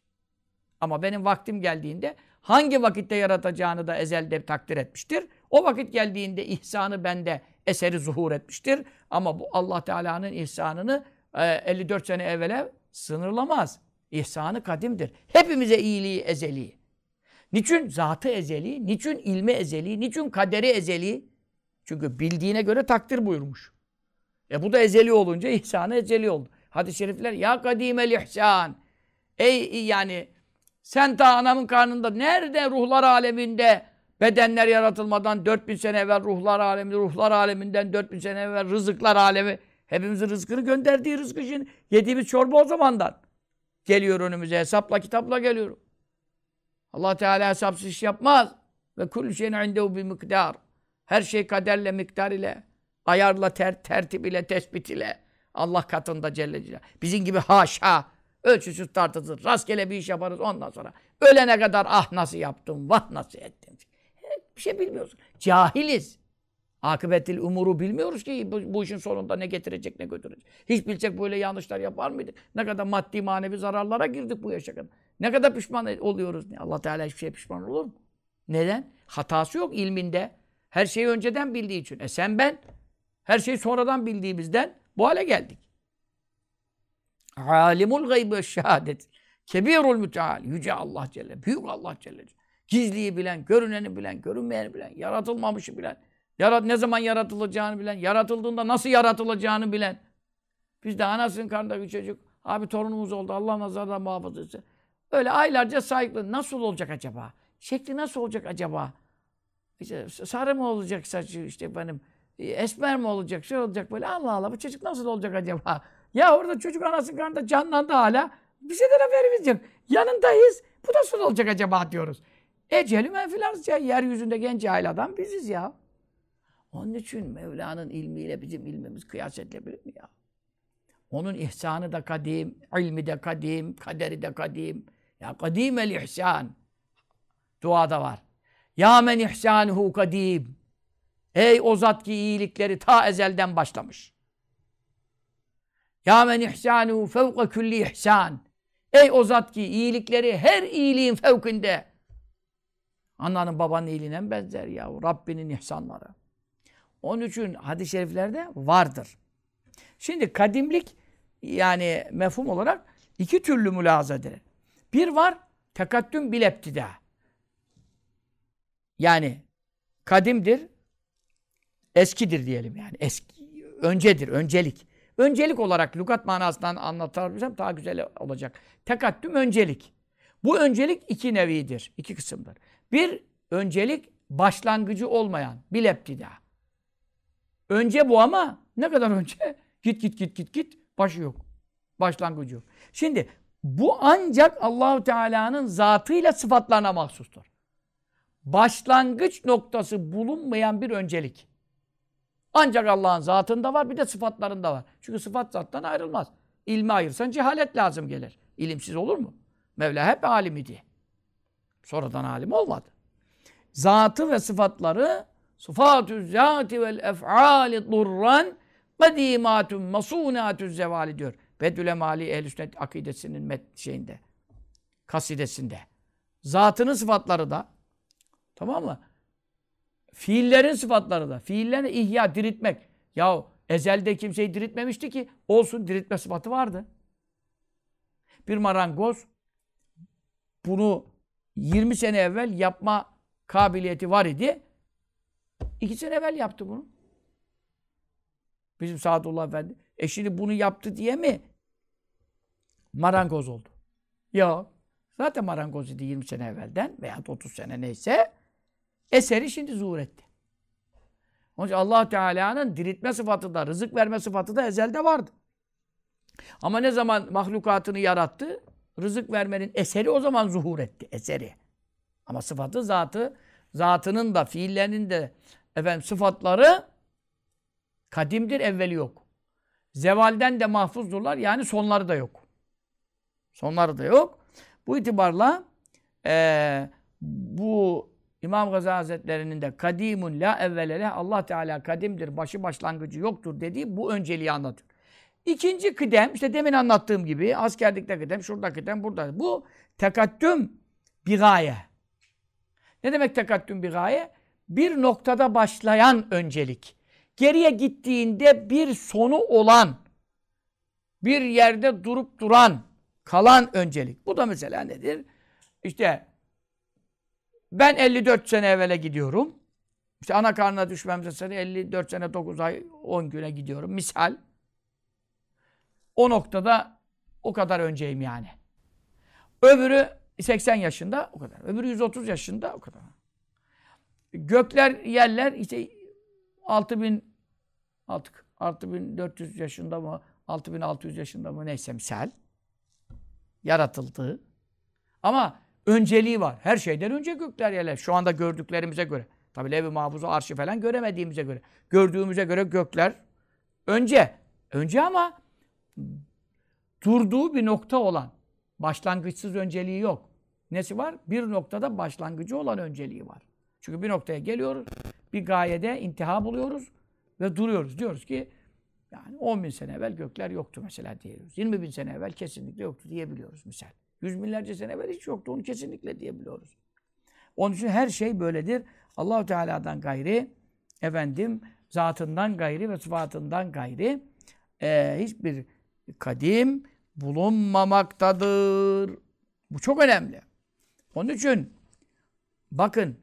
[SPEAKER 1] Ama benim vaktim geldiğinde hangi vakitte yaratacağını da ezelde takdir etmiştir. O vakit geldiğinde ihsanı bende eseri zuhur etmiştir. Ama bu Allah Teala'nın ihsanını 54 e, sene evvele sınırlamaz. İhsanı kadimdir. Hepimize iyiliği ezeli. Niçin? Zatı ezeli, niçin ilmi ezeli, niçin kaderi ezeli? Çünkü bildiğine göre takdir buyurmuş. E bu da ezeli olunca (laughs) ihsanı ezeli oldu. Hadis-i şerifler ya kadimel ihsan. Ey yani sen ta anamın karnında nerede ruhlar aleminde bedenler yaratılmadan 4000 sene evvel ruhlar aleminde, ruhlar aleminden 4000 sene evvel rızıklar alemi Hepimizin rızkını gönderdiği rızkı için yediğimiz çorba o zamandan. Geliyor önümüze hesapla kitapla geliyor. Allah Teala hesapsız iş yapmaz. Ve kullu şeyin indehu bir miktar. Her şey kaderle, miktar ile, ayarla, ter, tertip ile, tespit ile. Allah katında Celle Celaluhu. Bizim gibi haşa, ölçüsüz tartısız, rastgele bir iş yaparız ondan sonra. Ölene kadar ah nasıl yaptım, vah nasıl ettim. Bir şey bilmiyorsun. Cahiliz. Akıbetil umuru bilmiyoruz ki bu, bu işin sonunda ne getirecek ne götürecek. Hiç bilsek böyle yanlışlar yapar mıydık? Ne kadar maddi manevi zararlara girdik bu yaşa kadar. Ne kadar pişman oluyoruz. Allah Teala hiçbir şey pişman olur mu? Neden? Hatası yok ilminde. Her şeyi önceden bildiği için. E sen ben her şeyi sonradan bildiğimizden bu hale geldik. Alimul gaybi şehadet. Kebirul müteal. Yüce Allah Celle. Büyük Allah Celle. Gizliyi bilen, görüneni bilen, görünmeyeni bilen, yaratılmamışı bilen. Yarat, ne zaman yaratılacağını bilen, yaratıldığında nasıl yaratılacağını bilen. Biz de anasının karnında bir çocuk, abi torunumuz oldu, Allah nazardan muhafaza etsin. Öyle aylarca saygılı. Nasıl olacak acaba? Şekli nasıl olacak acaba? İşte sarı mı olacak saçı, işte benim e, esmer mi olacak, şey olacak böyle. Allah Allah bu çocuk nasıl olacak acaba? (laughs) Ya orada çocuk anasının karnında canlandı hala. Bir şeyden haberimiz yok. Yanındayız. Bu nasıl olacak acaba diyoruz. Eceli menfilarız ya. Yeryüzünde genç adam biziz ya. Onun için Mevla'nın ilmiyle bizim ilmimiz kıyas edilebilir mi ya? Onun ihsanı da kadim, ilmi de kadim, kaderi de kadim. Ya kadim el ihsan. Duada var. Ya men ihsanuhu kadim. Ey o zat ki iyilikleri ta ezelden başlamış. Ya men ihsanuhu fevka külli ihsan. Ey o zat ki iyilikleri her iyiliğin fevkinde. Ananın babanın iyiliğine benzer ya. Rabbinin ihsanları. Onun için hadis-i şeriflerde vardır. Şimdi kadimlik yani mefhum olarak iki türlü mülahaza edilir. Bir var tekattüm bil eptida. Yani kadimdir, eskidir diyelim yani. Eski, öncedir, öncelik. Öncelik olarak lügat manasından anlatabilsem daha güzel olacak. Tekattüm öncelik. Bu öncelik iki nevidir, iki kısımdır. Bir, öncelik başlangıcı olmayan, bileptida. Önce bu ama ne kadar önce? (laughs) Git git git git git, başı yok. Başlangıcı yok. Şimdi bu ancak Allahu Teala'nın zatıyla sıfatlarına mahsustur. Başlangıç noktası bulunmayan bir öncelik. Ancak Allah'ın zatında var bir de sıfatlarında var. Çünkü sıfat zattan ayrılmaz. İlmi ayırsan cehalet lazım gelir. İlimsiz olur mu? Mevla hep alim idi. Sonradan alim olmadı. Zatı ve sıfatları sıfatü zati vel ef'ali durran kadimatun masunatü zevali diyor. Bedül Emali Ehl-i Sünnet akidesinin met şeyinde. Kasidesinde. Zatının sıfatları da tamam mı? Fiillerin sıfatları da. Fiillerini ihya, diriltmek. Ya ezelde kimseyi diriltmemişti ki olsun diriltme sıfatı vardı. Bir marangoz bunu 20 sene evvel yapma kabiliyeti var idi. İki sene evvel yaptı bunu. Bizim Sadullah Efendi. E şimdi bunu yaptı diye mi marangoz oldu? Yok. Zaten marangoz idi 20 sene evvelden veya 30 sene neyse. Eseri şimdi zuhur etti. Onun için allah Teala'nın diriltme sıfatı da, rızık verme sıfatı da ezelde vardı. Ama ne zaman mahlukatını yarattı, rızık vermenin eseri o zaman zuhur etti. Eseri. Ama sıfatı, zatı, zatının da, fiillerinin de efendim sıfatları kadimdir, evveli yok. Zevalden de mahfuzdurlar. Yani sonları da yok. Sonları da yok. Bu itibarla e, bu İmam Gazali Hazretleri'nin de kadimun la evvelele Allah Teala kadimdir, başı başlangıcı yoktur dediği bu önceliği anlatıyor. İkinci kıdem, işte demin anlattığım gibi askerdikte kıdem, şurada kıdem, burada. Bu tekattüm bir gaye. Ne demek tekattüm bir gaye? Bir noktada başlayan öncelik. Geriye gittiğinde bir sonu olan, bir yerde durup duran, kalan öncelik. Bu da mesela nedir? İşte ben 54 sene evvele gidiyorum. İşte ana karnına düşmemize sene 54 sene 9 ay 10 güne gidiyorum. Misal. O noktada o kadar önceyim yani. Öbürü 80 yaşında o kadar. Öbürü 130 yaşında o kadar. Gökler, yerler işte 6000 artık 6400 yaşında mı 6600 yaşında mı neyse misal yaratıldı. Ama önceliği var. Her şeyden önce gökler yerler. Şu anda gördüklerimize göre. Tabi Lev-i Mahfuz'u, arşi falan göremediğimize göre. Gördüğümüze göre gökler önce. Önce ama durduğu bir nokta olan. Başlangıçsız önceliği yok. Nesi var? Bir noktada başlangıcı olan önceliği var. Çünkü bir noktaya geliyoruz. Bir gayede intiha buluyoruz ve duruyoruz. Diyoruz ki yani 10 bin sene evvel gökler yoktu mesela diyoruz. 20 bin sene evvel kesinlikle yoktu diyebiliyoruz misal. Yüz binlerce sene evvel hiç yoktu. Onu kesinlikle diyebiliyoruz. Onun için her şey böyledir. allah Teala'dan gayri, efendim, zatından gayri ve sıfatından gayri e, hiçbir kadim bulunmamaktadır. Bu çok önemli. Onun için bakın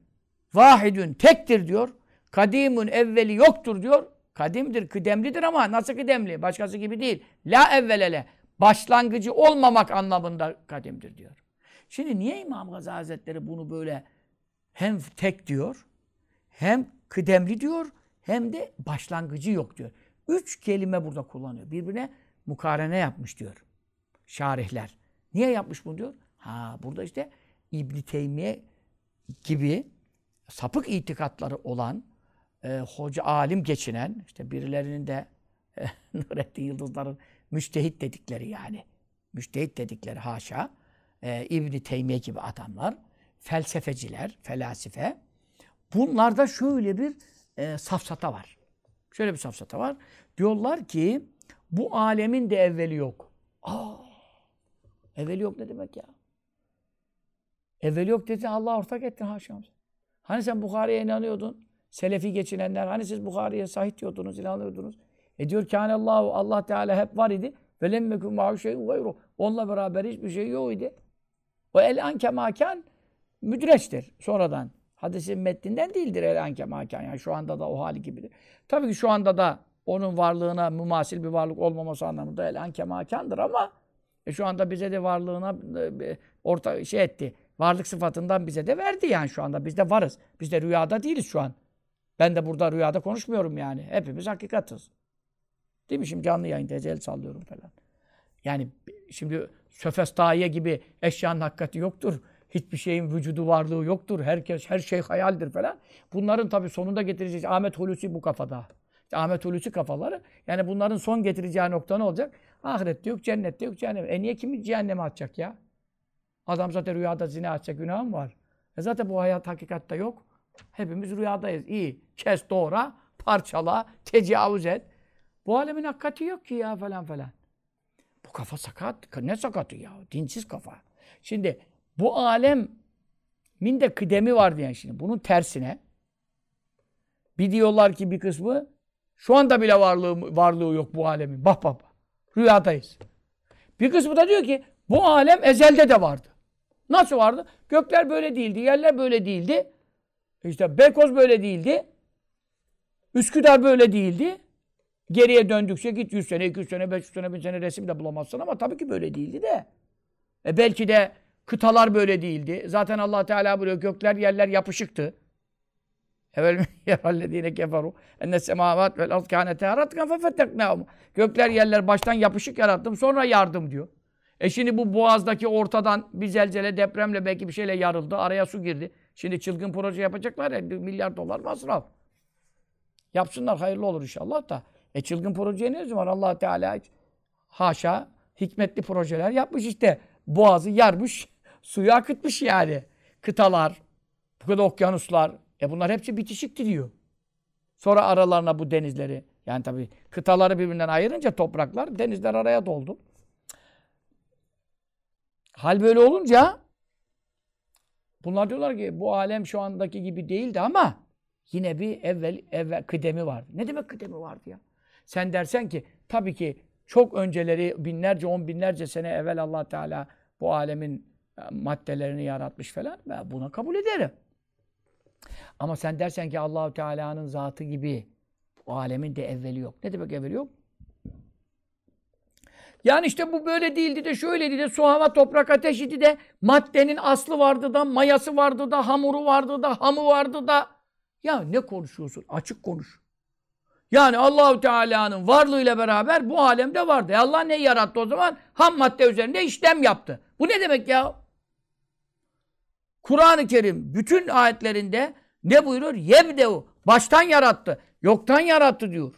[SPEAKER 1] vahidün tektir diyor. Kadimun evveli yoktur diyor. Kadimdir, kıdemlidir ama nasıl kıdemli? Başkası gibi değil. La evvelele başlangıcı olmamak anlamında kadimdir diyor. Şimdi niye İmam Gazali Hazretleri bunu böyle hem tek diyor, hem kıdemli diyor, hem de başlangıcı yok diyor. Üç kelime burada kullanıyor. Birbirine mukarene yapmış diyor. Şarihler. Niye yapmış bunu diyor? Ha burada işte İbn Teymiye gibi sapık itikatları olan e, hoca alim geçinen işte birilerinin de e, (laughs) Nurettin Yıldızların Müştehit dedikleri yani. Müştehit dedikleri haşa. E, İbni Teymiye gibi adamlar. Felsefeciler, felasife. Bunlarda şöyle bir e, safsata var. Şöyle bir safsata var. Diyorlar ki bu alemin de evveli yok. Aa, evveli yok ne demek ya? Evveli yok dedi Allah ortak ettin haşa. Hani sen Bukhari'ye inanıyordun? Selefi geçinenler hani siz Bukhari'ye sahih diyordunuz, inanıyordunuz. E diyor ki hani Allah Allah Teala hep var idi. Ve lem mekun ma'u şey'un gayru. Onunla beraber hiçbir şey yok idi. O el anke makan müdreçtir sonradan. Hadisin metninden değildir el anke makan. Yani şu anda da o hali gibidir. Tabii ki şu anda da onun varlığına mümasil bir varlık olmaması anlamında el anke makandır ama e şu anda bize de varlığına e, orta şey etti. Varlık sıfatından bize de verdi yani şu anda. Biz de varız. Biz de rüyada değiliz şu an. Ben de burada rüyada konuşmuyorum yani. Hepimiz hakikatız. Değil mi? Şimdi canlı yayında el sallıyorum falan. Yani şimdi Söfestahiye gibi eşyanın hakikati yoktur. Hiçbir şeyin vücudu varlığı yoktur. Herkes her şey hayaldir falan. Bunların tabii sonunda getireceği Ahmet Hulusi bu kafada. İşte Ahmet Hulusi kafaları. Yani bunların son getireceği nokta ne olacak? Ahirette yok, cennette yok, cehennem. E niye kimi cehenneme atacak ya? Adam zaten rüyada zina atacak günah mı var? E zaten bu hayat hakikatte yok. Hepimiz rüyadayız. İyi. Kes doğra, parçala, tecavüz et. Bu alemin hakikati yok ki ya falan falan. Bu kafa sakat. Ne sakatı ya? Dinsiz kafa. Şimdi bu alemin de kıdemi var diyen şimdi. Bunun tersine bir diyorlar ki bir kısmı şu anda bile varlığı varlığı yok bu alemin. Bak bak. Rüyadayız. Bir kısmı da diyor ki bu alem ezelde de vardı. Nasıl vardı? Gökler böyle değildi, yerler böyle değildi. İşte Beykoz böyle değildi. Üsküdar böyle değildi. Geriye döndükçe git 100 sene, 200 sene, 500 sene, 1000 sene resim de bulamazsın ama tabii ki böyle değildi de. E belki de kıtalar böyle değildi. Zaten Allah Teala buyuruyor gökler yerler yapışıktı. Evvel (laughs) yerallezine keferu enne semavat vel ard kânete yaratkan fefetteknâhum. Gökler yerler baştan yapışık yarattım sonra yardım diyor. E şimdi bu boğazdaki ortadan bir zelzele depremle belki bir şeyle yarıldı. Araya su girdi. Şimdi çılgın proje yapacaklar ya milyar dolar masraf. Yapsınlar hayırlı olur inşallah da. E çılgın projeye ne zaman Allah Teala haşa hikmetli projeler yapmış işte. Boğazı yarmış, suyu akıtmış yani. Kıtalar, bu kadar okyanuslar. E bunlar hepsi bitişikti diyor. Sonra aralarına bu denizleri, yani tabii kıtaları birbirinden ayırınca topraklar, denizler araya doldu. Hal böyle olunca bunlar diyorlar ki bu alem şu andaki gibi değildi ama yine bir evvel evvel kıdemi vardı. Ne demek kıdemi vardı ya? Sen dersen ki tabii ki çok önceleri binlerce on binlerce sene evvel Allah Teala bu alemin e, maddelerini yaratmış falan ben buna kabul ederim. Ama sen dersen ki Allahu Teala'nın zatı gibi bu alemin de evveli yok. Ne demek evveli yok? Yani işte bu böyle değildi de şöyleydi de su, hava, toprak, ateş idi de maddenin aslı vardı da mayası vardı da hamuru vardı da hamı vardı da ya ne konuşuyorsun? Açık konuş. Yani Allahu Teala'nın varlığıyla beraber bu alemde vardı. E Allah ne yarattı o zaman? Ham madde üzerinde işlem yaptı. Bu ne demek ya? Kur'an-ı Kerim bütün ayetlerinde ne buyurur? Yebde'u. Baştan yarattı. Yoktan yarattı diyor.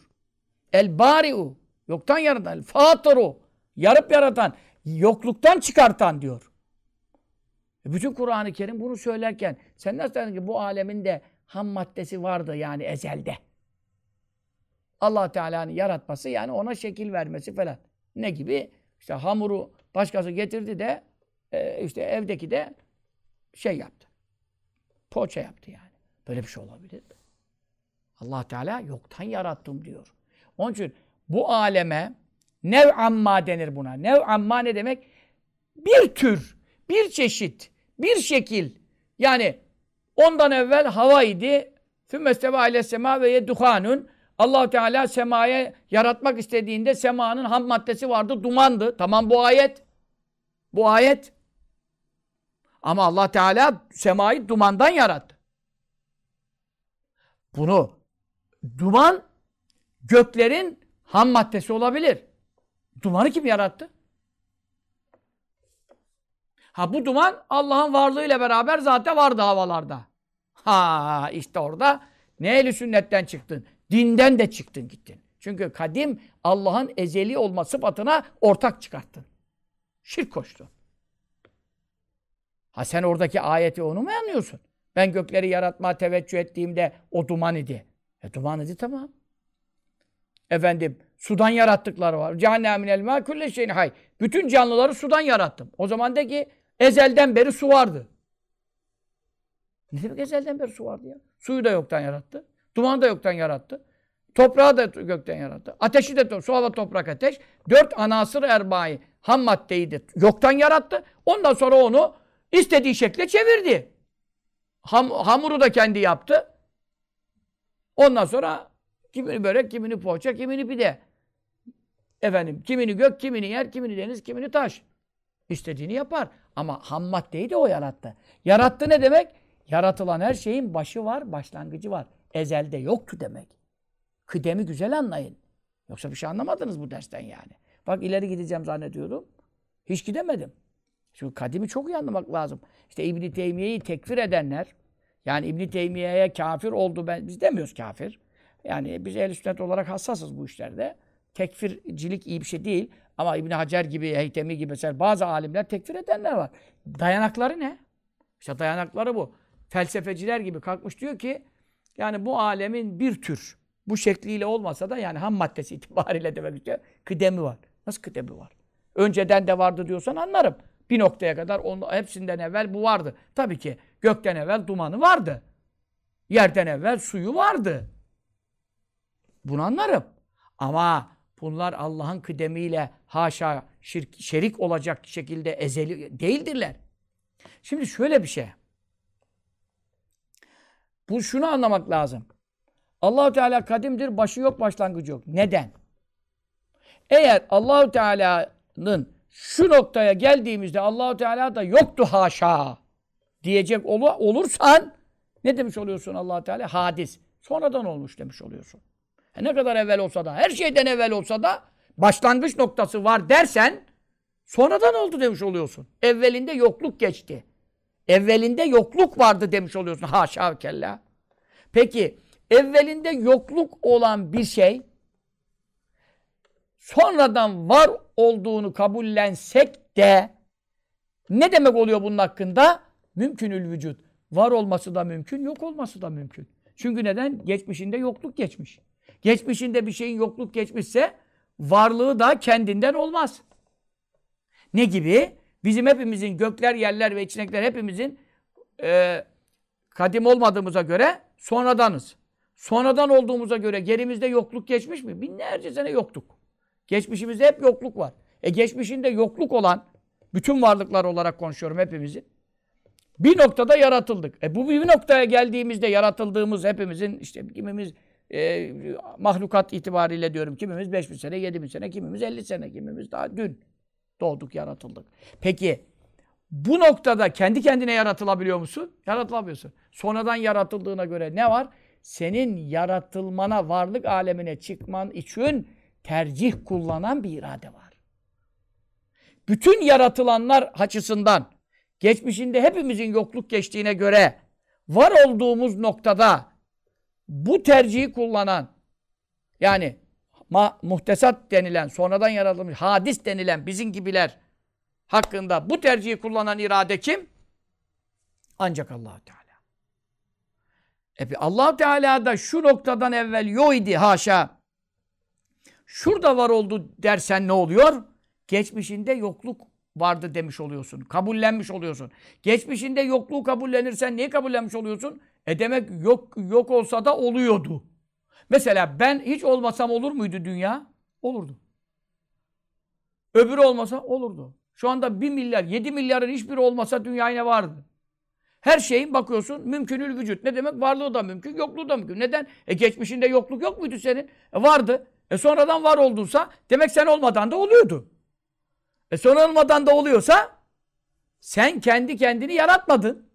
[SPEAKER 1] El bari'u. Yoktan yaratan. El fatiru. Yarıp yaratan. Yokluktan çıkartan diyor. E bütün Kur'an-ı Kerim bunu söylerken sen nasıl dedin ki bu alemin de ham maddesi vardı yani ezelde. allah Teala'nın yaratması yani ona şekil vermesi falan. Ne gibi? İşte hamuru başkası getirdi de e, işte evdeki de şey yaptı. Poğaça yaptı yani. Böyle bir şey olabilir allah Teala yoktan yarattım diyor. Onun için bu aleme nev amma denir buna. Nev amma ne demek? Bir tür, bir çeşit, bir şekil. Yani ondan evvel hava idi. Fümmesteva ale sema ve yedduhanun. allah Teala semaya yaratmak istediğinde semanın ham maddesi vardı, dumandı. Tamam bu ayet. Bu ayet. Ama Allah Teala semayı dumandan yarattı. Bunu duman göklerin ham maddesi olabilir. Dumanı kim yarattı? Ha bu duman Allah'ın varlığıyla beraber zaten vardı havalarda. Ha işte orada ne ehli sünnetten çıktın? Dinden de çıktın gittin. Çünkü kadim Allah'ın ezeli olma sıfatına ortak çıkarttın. Şirk koştun. Ha sen oradaki ayeti onu mu anlıyorsun? Ben gökleri yaratma teveccüh ettiğimde o duman idi. E duman idi tamam. Efendim sudan yarattıkları var. Cehennem minel ma kulle şeyin hay. Bütün canlıları sudan yarattım. O zaman de ki ezelden beri su vardı. Ne demek ezelden beri su vardı ya? Suyu da yoktan yarattı. Dumanı da yoktan yarattı. Toprağı da gökten yarattı. Ateşi de su, hava, toprak, ateş. Dört anasır erbayı ham maddeyi de yoktan yarattı. Ondan sonra onu istediği şekle çevirdi. Ham, hamuru da kendi yaptı. Ondan sonra kimini börek, kimini poğaça, kimini pide. Efendim, kimini gök, kimini yer, kimini deniz, kimini taş. İstediğini yapar. Ama ham maddeyi de o yarattı. Yarattı ne demek? Yaratılan her şeyin başı var, başlangıcı var. Ezelde yoktu demek. Kıdemi güzel anlayın. Yoksa bir şey anlamadınız bu dersten yani. Bak ileri gideceğim zannediyordum. Hiç gidemedim. Çünkü kadimi çok iyi anlamak lazım. İşte İbn Teymiye'yi tekfir edenler, yani İbn Teymiye'ye kafir oldu ben biz demiyoruz kafir. Yani biz ehl sünnet olarak hassasız bu işlerde. Tekfircilik iyi bir şey değil ama İbn Hacer gibi, Heytemi gibi mesela bazı alimler tekfir edenler var. Dayanakları ne? İşte dayanakları bu. Felsefeciler gibi kalkmış diyor ki yani bu alemin bir tür bu şekliyle olmasa da yani ham maddesi (laughs) itibariyle demek istiyor. Kıdemi var. Nasıl kıdemi var? Önceden de vardı diyorsan anlarım. Bir noktaya kadar onun, hepsinden evvel bu vardı. Tabii ki gökten evvel dumanı vardı. Yerden evvel suyu vardı. Bunu anlarım. Ama bunlar Allah'ın kıdemiyle haşa şirk, şerik olacak şekilde ezeli değildirler. Şimdi şöyle bir şey. Bu şunu anlamak lazım. Allahu Teala kadimdir, başı yok, başlangıcı yok. Neden? Eğer Allahu Teala'nın şu noktaya geldiğimizde Allahu Teala da yoktu haşa diyecek ol olursan ne demiş oluyorsun Allahu Teala? Hadis. Sonradan olmuş demiş oluyorsun. E ne kadar evvel olsa da, her şeyden evvel olsa da başlangıç noktası var dersen sonradan oldu demiş oluyorsun. Evvelinde yokluk geçti. Evvelinde yokluk vardı demiş oluyorsun. Haşa kella. Peki evvelinde yokluk olan bir şey sonradan var olduğunu kabullensek de ne demek oluyor bunun hakkında? Mümkünül vücut. Var olması da mümkün, yok olması da mümkün. Çünkü neden? Geçmişinde yokluk geçmiş. Geçmişinde bir şeyin yokluk geçmişse varlığı da kendinden olmaz. Ne gibi? Bizim hepimizin gökler, yerler ve içinekler hepimizin e, kadim olmadığımıza göre sonradanız. Sonradan olduğumuza göre gerimizde yokluk geçmiş mi? Binlerce sene yoktuk. Geçmişimizde hep yokluk var. E geçmişinde yokluk olan bütün varlıklar olarak konuşuyorum hepimizin. Bir noktada yaratıldık. E bu bir noktaya geldiğimizde yaratıldığımız hepimizin işte kimimiz e, mahlukat itibariyle diyorum kimimiz 5000 sene, 7000 sene, kimimiz 50 sene, kimimiz daha dün doğduk, yaratıldık. Peki bu noktada kendi kendine yaratılabiliyor musun? Yaratılamıyorsun. Sonradan yaratıldığına göre ne var? Senin yaratılmana, varlık alemine çıkman için tercih kullanan bir irade var. Bütün yaratılanlar açısından geçmişinde hepimizin yokluk geçtiğine göre var olduğumuz noktada bu tercihi kullanan yani ma, muhtesat denilen, sonradan yaratılmış, hadis denilen bizim gibiler hakkında bu tercihi kullanan irade kim? Ancak allah Teala. E allah Teala da şu noktadan evvel yok idi haşa. Şurada var oldu dersen ne oluyor? Geçmişinde yokluk vardı demiş oluyorsun. Kabullenmiş oluyorsun. Geçmişinde yokluğu kabullenirsen neyi kabullenmiş oluyorsun? E demek yok yok olsa da oluyordu. Mesela ben hiç olmasam olur muydu dünya? Olurdu. Öbürü olmasa olurdu. Şu anda 1 milyar, 7 milyarın hiçbiri olmasa dünya yine vardı. Her şeyin bakıyorsun mümkünül vücut. Ne demek? Varlığı da mümkün, yokluğu da mümkün. Neden? E geçmişinde yokluk yok muydu senin? E vardı. E sonradan var olduysa demek sen olmadan da oluyordu. E sonra olmadan da oluyorsa sen kendi kendini yaratmadın.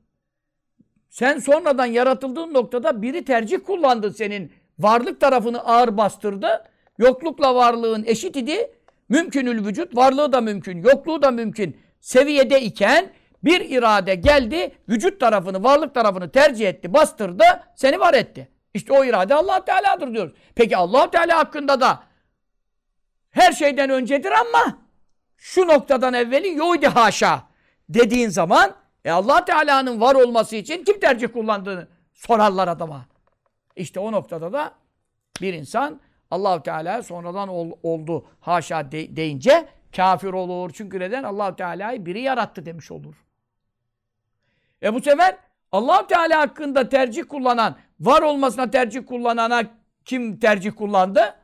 [SPEAKER 1] Sen sonradan yaratıldığın noktada biri tercih kullandı senin. Varlık tarafını ağır bastırdı. Yoklukla varlığın eşit idi. Mümkünül vücut, varlığı da mümkün, yokluğu da mümkün seviyede iken bir irade geldi, vücut tarafını, varlık tarafını tercih etti, bastırdı, seni var etti. İşte o irade allah Teala'dır diyoruz. Peki allah Teala hakkında da her şeyden öncedir ama şu noktadan evveli yoydi haşa dediğin zaman e allah Teala'nın var olması için kim tercih kullandığını sorarlar adama. İşte o noktada da bir insan Allahu Teala sonradan ol, oldu haşa de, deyince kafir olur. Çünkü neden? Allahu Teala'yı biri yarattı demiş olur. E bu sefer Allahu Teala hakkında tercih kullanan, var olmasına tercih kullanana kim tercih kullandı?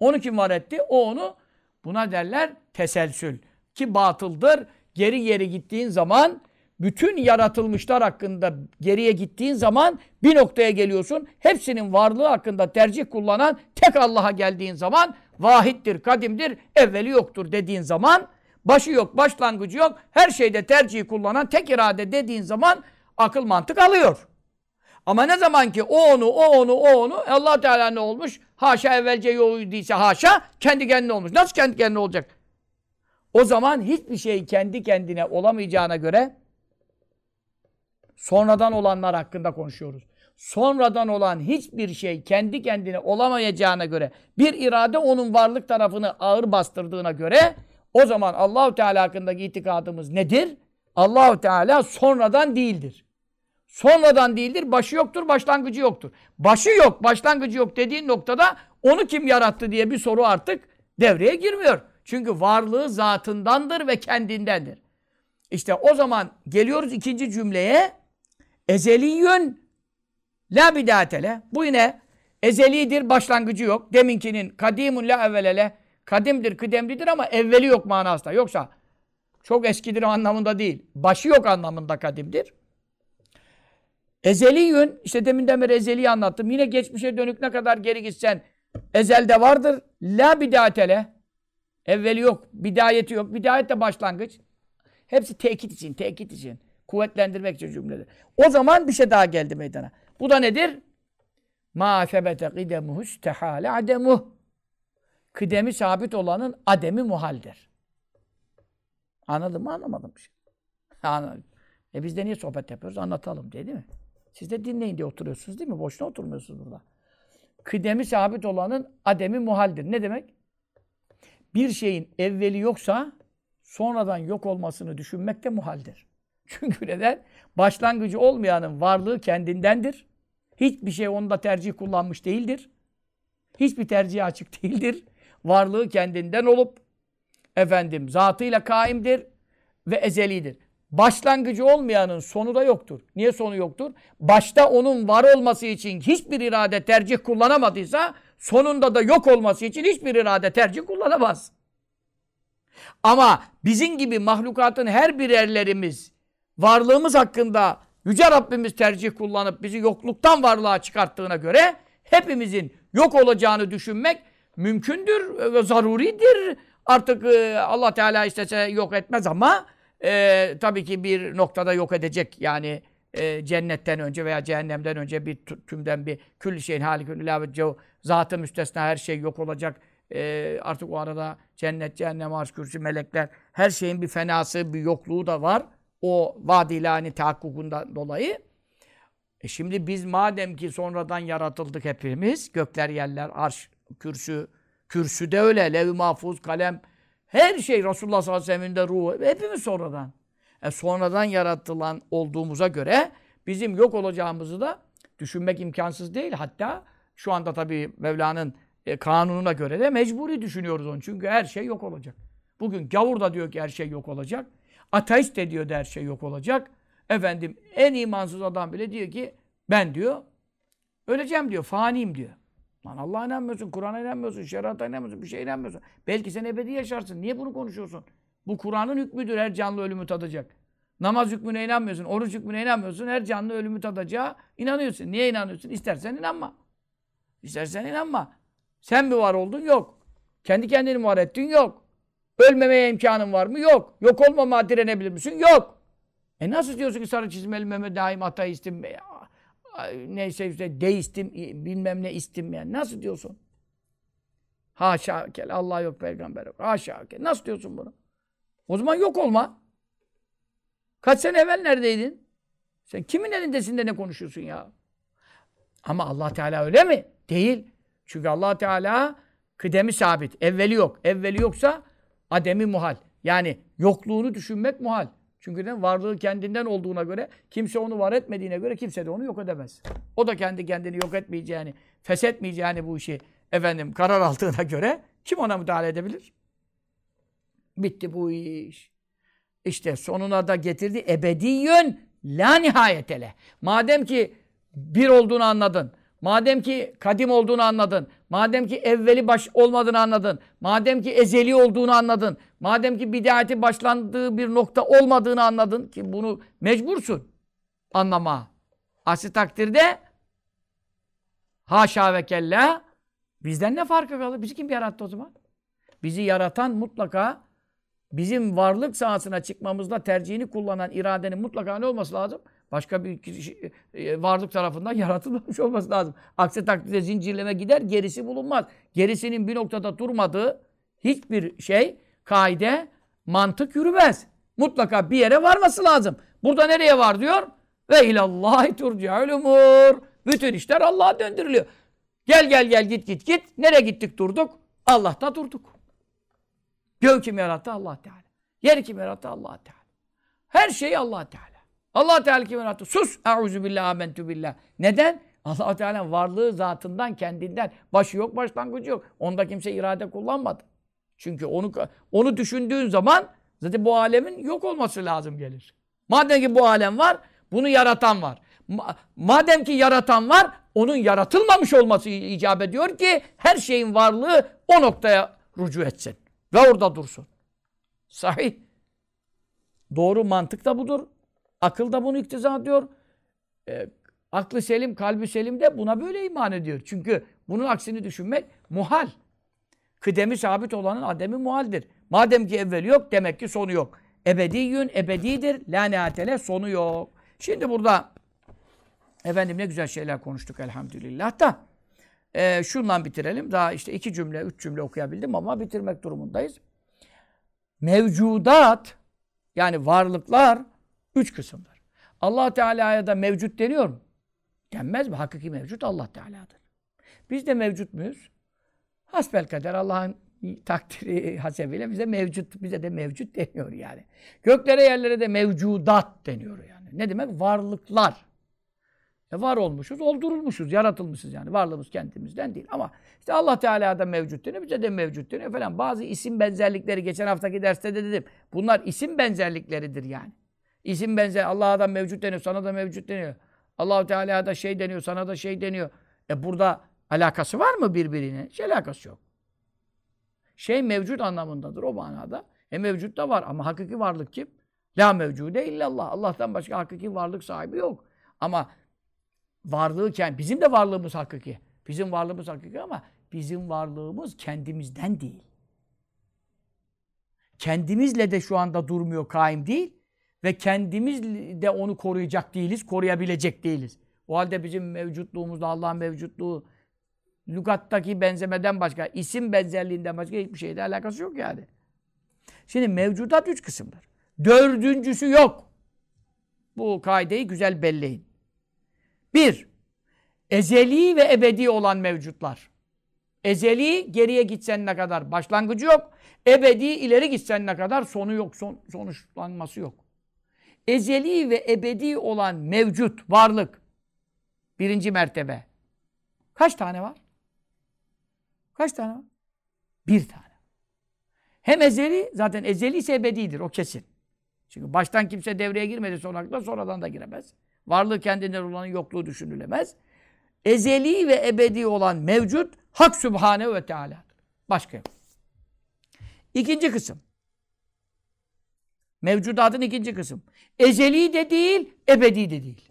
[SPEAKER 1] Onu kim var etti? O onu buna derler teselsül. Ki batıldır. Geri geri gittiğin zaman bütün yaratılmışlar hakkında geriye gittiğin zaman bir noktaya geliyorsun. Hepsinin varlığı hakkında tercih kullanan tek Allah'a geldiğin zaman vahittir, kadimdir, evveli yoktur dediğin zaman başı yok, başlangıcı yok. Her şeyde tercihi kullanan tek irade dediğin zaman akıl mantık alıyor. Ama ne zaman ki o onu, o onu, o onu Allah Teala ne olmuş? Haşa evvelce yoğuyduysa haşa kendi kendine olmuş. Nasıl kendi kendine olacak? O zaman hiçbir şey kendi kendine olamayacağına göre sonradan olanlar hakkında konuşuyoruz. Sonradan olan hiçbir şey kendi kendine olamayacağına göre bir irade onun varlık tarafını ağır bastırdığına göre o zaman Allahu Teala hakkındaki itikadımız nedir? Allahu Teala sonradan değildir. Sonradan değildir, başı yoktur, başlangıcı yoktur. Başı yok, başlangıcı yok dediğin noktada onu kim yarattı diye bir soru artık devreye girmiyor. Çünkü varlığı zatındandır ve kendindendir. İşte o zaman geliyoruz ikinci cümleye. Ezeliyün la bidatele. Bu yine ezelidir, başlangıcı yok. Deminkinin kadimun la evvelele. Kadimdir, kıdemlidir ama evveli yok manasında. Yoksa çok eskidir anlamında değil. Başı yok anlamında kadimdir. Ezeliyün, işte deminden beri ezeliyi anlattım. Yine geçmişe dönük ne kadar geri gitsen ezelde vardır. La bidatele. Evveli yok, bidayeti yok. Bidayet de başlangıç. Hepsi tekit için, tekit için. Kuvvetlendirmek için cümleler. O zaman bir şey daha geldi meydana. Bu da nedir? Ma sebete kıdemuhu istehale ademuh. Kıdemi sabit olanın ademi muhaldir. Anladın mı? Anlamadım bir şey. Anladım. E biz de niye sohbet yapıyoruz? Anlatalım diye değil mi? Siz de dinleyin diye oturuyorsunuz değil mi? Boşuna oturmuyorsunuz burada. Kıdemi sabit olanın ademi muhaldir. Ne demek? Bir şeyin evveli yoksa sonradan yok olmasını düşünmek de muhaldir. (laughs) Çünkü neden? Başlangıcı olmayanın varlığı kendindendir. Hiçbir şey onda tercih kullanmış değildir. Hiçbir tercihe açık (laughs) değildir. Varlığı kendinden olup efendim zatıyla kaimdir ve ezelidir. Başlangıcı olmayanın sonu da yoktur. Niye sonu yoktur? Başta onun var olması için hiçbir irade tercih kullanamadıysa sonunda da yok olması için hiçbir irade tercih kullanamaz. Ama bizim gibi mahlukatın her birerlerimiz varlığımız hakkında Yüce Rabbimiz tercih kullanıp bizi yokluktan varlığa çıkarttığına göre hepimizin yok olacağını düşünmek mümkündür ve zaruridir. Artık e, Allah Teala istese yok etmez ama e, tabii ki bir noktada yok edecek. Yani e, cennetten önce veya cehennemden önce bir tümden bir külli şeyin halikün ilavetcehu zatı müstesna her şey yok olacak. E, artık o arada cennet, cehennem, arş, kürsü, melekler her şeyin bir fenası, bir yokluğu da var. O vaad ilani tahakkukundan dolayı. E şimdi biz madem ki sonradan yaratıldık hepimiz, gökler, yerler, arş, kürsü, kürsü de öyle, lev-i mahfuz, kalem, her şey Resulullah sallallahu aleyhi ve sellem'in ruhu, hepimiz sonradan. E sonradan yaratılan olduğumuza göre bizim yok olacağımızı da düşünmek imkansız değil. Hatta şu anda tabii Mevla'nın e, kanununa göre de mecburi düşünüyoruz onu. Çünkü her şey yok olacak. Bugün gavur da diyor ki her şey yok olacak. Ateist de diyor her şey yok olacak. Efendim en imansız adam bile diyor ki ben diyor öleceğim diyor, faniyim diyor. Lan Allah'a inanmıyorsun, Kur'an'a inanmıyorsun, şerata inanmıyorsun, bir şeye inanmıyorsun. Belki sen ebedi yaşarsın. Niye bunu konuşuyorsun? Bu Kur'an'ın hükmüdür her canlı ölümü tadacak. Namaz hükmüne inanmıyorsun, oruç hükmüne inanmıyorsun, her canlı ölümü tadacağı inanıyorsun. Niye inanıyorsun? İstersen inanma. İstersen inanma. Sen mi var oldun? Yok. Kendi kendini var ettin? Yok. Ölmemeye imkanın var mı? Yok. Yok olmama direnebilir misin? Yok. E nasıl diyorsun ki sarı çizmeli Mehmet daim ateistim, neyse işte deistim, bilmem ne istim yani. Nasıl diyorsun? Haşa kel, Allah yok, peygamber yok. Haşa kel. Nasıl diyorsun bunu? O zaman yok olma. Kaç sene evvel neredeydin? Sen kimin elindesin de ne konuşuyorsun ya? Ama Allah Teala öyle mi? Değil. Çünkü Allah Teala kıdemi sabit. Evveli yok. Evveli yoksa ademi muhal. Yani yokluğunu düşünmek muhal. Çünkü ne? Varlığı kendinden olduğuna göre, kimse onu var etmediğine göre kimse de onu yok edemez. O da kendi kendini yok etmeyeceğini, feshetmeyeceğini bu işi efendim karar aldığına göre kim ona müdahale edebilir? Bitti bu iş. İşte sonuna da getirdi ebediyün la nihayetele. Madem ki bir olduğunu anladın. Madem ki kadim olduğunu anladın. Madem ki evveli baş olmadığını anladın. Madem ki ezeli olduğunu anladın. Madem ki bidayeti başlandığı bir nokta olmadığını anladın ki bunu mecbursun anlama. Aksi takdirde haşa ve kella bizden ne farkı kalır? Bizi kim yarattı o zaman? Bizi yaratan mutlaka bizim varlık sahasına çıkmamızda tercihini kullanan iradenin mutlaka ne olması lazım? Başka bir kişi, e, varlık tarafından (laughs) yaratılmamış olması lazım. Aksi takdirde zincirleme gider, gerisi bulunmaz. Gerisinin bir noktada durmadığı hiçbir şey, kaide, mantık yürümez. Mutlaka bir yere varması lazım. Burada nereye var diyor? Ve ilallahi turcaül umur. Bütün işler Allah'a döndürülüyor. Gel gel gel git git git. Nereye gittik durduk? Allah'ta durduk. Göğü kim yarattı? Allah Teala. Yeri kim yarattı? Allah Teala. Her şey Allah Teala. Allah Teala kim yarattı? Sus. Euzu billahi amentü billah. Neden? Allah Teala varlığı zatından, kendinden. Başı yok, başlangıcı yok. Onda kimse irade kullanmadı. Çünkü onu onu düşündüğün zaman zaten bu alemin yok olması lazım gelir. Madem ki bu alem var, bunu yaratan var. Madem ki yaratan var, onun yaratılmamış olması icap ediyor ki her şeyin varlığı o noktaya rücu etsin. Ve orada dursun. Sahih. Doğru mantık da budur. Akıl da bunu iktiza ediyor. E, aklı selim, kalbi selim de buna böyle iman ediyor. Çünkü bunun aksini düşünmek muhal. Kıdemi sabit olanın ademi muhaldir. Madem ki evveli yok demek ki sonu yok. Ebediyyün ebedidir. La neatele sonu yok. Şimdi burada efendim ne güzel şeyler konuştuk elhamdülillah da e, şundan bitirelim. Daha işte iki cümle, üç cümle okuyabildim ama bitirmek durumundayız. Mevcudat yani varlıklar üç kısımdır. Allah Teala'ya da mevcut deniyor mu? Denmez mi? Hakiki mevcut Allah Teala'dır. Biz de mevcut muyuz? Hasbel kader Allah'ın takdiri hasebiyle bize mevcut, bize de mevcut deniyor yani. Göklere yerlere de mevcudat deniyor yani. Ne demek? Varlıklar. E var olmuşuz, oldurulmuşuz, yaratılmışız yani. Varlığımız kendimizden değil. Ama işte Allah Teala'da mevcut deniyor, bize de mevcut deniyor falan. Bazı isim benzerlikleri geçen haftaki derste de dedim. Bunlar isim benzerlikleridir yani. İsim benzer, Allah'a da mevcut deniyor, sana da mevcut deniyor. allah Teala'ya da şey deniyor, sana da şey deniyor. E burada alakası var mı birbirine? Hiç alakası yok. Şey mevcut anlamındadır o manada. E mevcut da var ama hakiki varlık kim? La mevcude illallah. Allah'tan başka hakiki varlık sahibi yok. Ama varlığıken bizim de varlığımız hakiki. Bizim varlığımız hakiki ama bizim varlığımız kendimizden değil. Kendimizle de şu anda durmuyor, kaim değil. Ve kendimiz de onu koruyacak değiliz, koruyabilecek değiliz. O halde bizim mevcutluğumuzla Allah'ın mevcutluğu lügattaki benzemeden başka, isim benzerliğinden başka hiçbir şeyle alakası yok yani. Şimdi mevcudat üç kısımdır. Dördüncüsü yok. Bu kaideyi güzel belleyin. Bir, ezeli ve ebedi olan mevcutlar. Ezeli geriye gitsen ne kadar başlangıcı yok. Ebedi ileri gitsen ne kadar sonu yok, son, sonuçlanması yok. Ezeli ve ebedi olan mevcut, varlık. Birinci mertebe. Kaç tane var? Kaç tane var? Bir tane. Hem ezeli, zaten ezeli ise ebedidir, o kesin. Çünkü baştan kimse devreye girmedi sonradan, sonradan da giremez. Varlığı kendinden olanın yokluğu düşünülemez. Ezeli ve ebedi olan mevcut Hak Sübhanehu ve Teala. Başka yok. İkinci kısım. Mevcudatın ikinci kısım. Ezeli de değil, ebedi de değil.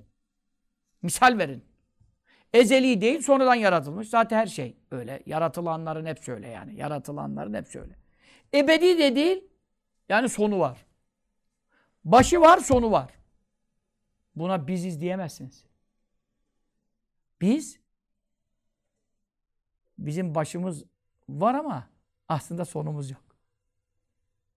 [SPEAKER 1] Misal verin. Ezeli değil, sonradan yaratılmış. Zaten her şey öyle. Yaratılanların hep öyle yani. Yaratılanların hep öyle. Ebedi de değil, yani sonu var. Başı var, sonu var. Buna biziz diyemezsiniz. Biz bizim başımız var ama aslında sonumuz yok.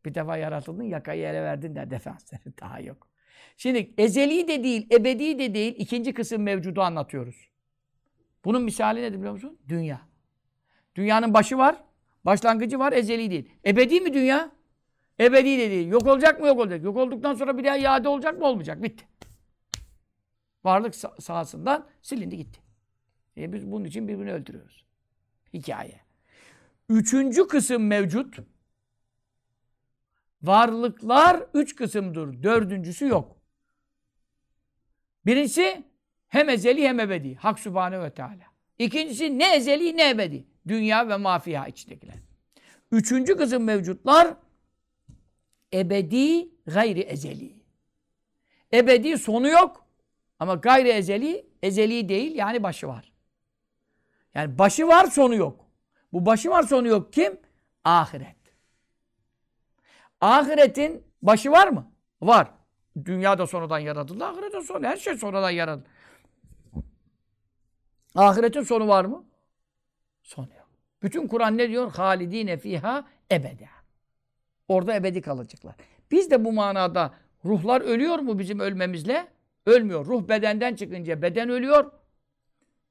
[SPEAKER 1] Bir defa yaratıldın, yakayı ele verdin de defansları (laughs) daha yok. Şimdi ezeli de değil, ebedi de değil, ikinci kısım mevcudu anlatıyoruz. Bunun misali nedir biliyor musun? Dünya. Dünyanın başı var, başlangıcı var, ezeli değil. Ebedi mi dünya? Ebedi de değil. Yok olacak mı? Yok olacak. Yok olduktan sonra bir daha iade olacak mı? Olmayacak. Bitti varlık sahasından silindi gitti. E biz bunun için birbirini öldürüyoruz. Hikaye. Üçüncü kısım mevcut. Varlıklar üç kısımdır. Dördüncüsü yok. Birincisi hem ezeli hem ebedi. Hak Sübhanehu ve Teala. İkincisi ne ezeli ne ebedi. Dünya ve mafiha içindekiler. Üçüncü kısım mevcutlar ebedi gayri ezeli. Ebedi sonu yok. Ama gayri ezeli, ezeli değil yani başı var. Yani başı var sonu yok. Bu başı var sonu yok kim? Ahiret. Ahiretin başı var mı? Var. Dünya da sonradan yaratıldı. Ahiret de sonra. Her şey sonradan yaratıldı. Ahiretin sonu var mı? Sonu yok. Bütün Kur'an ne diyor? Halidine fiha ebede. Orada ebedi kalacaklar. Biz de bu manada ruhlar ölüyor mu bizim ölmemizle? Ölmüyor. Ruh bedenden çıkınca beden ölüyor.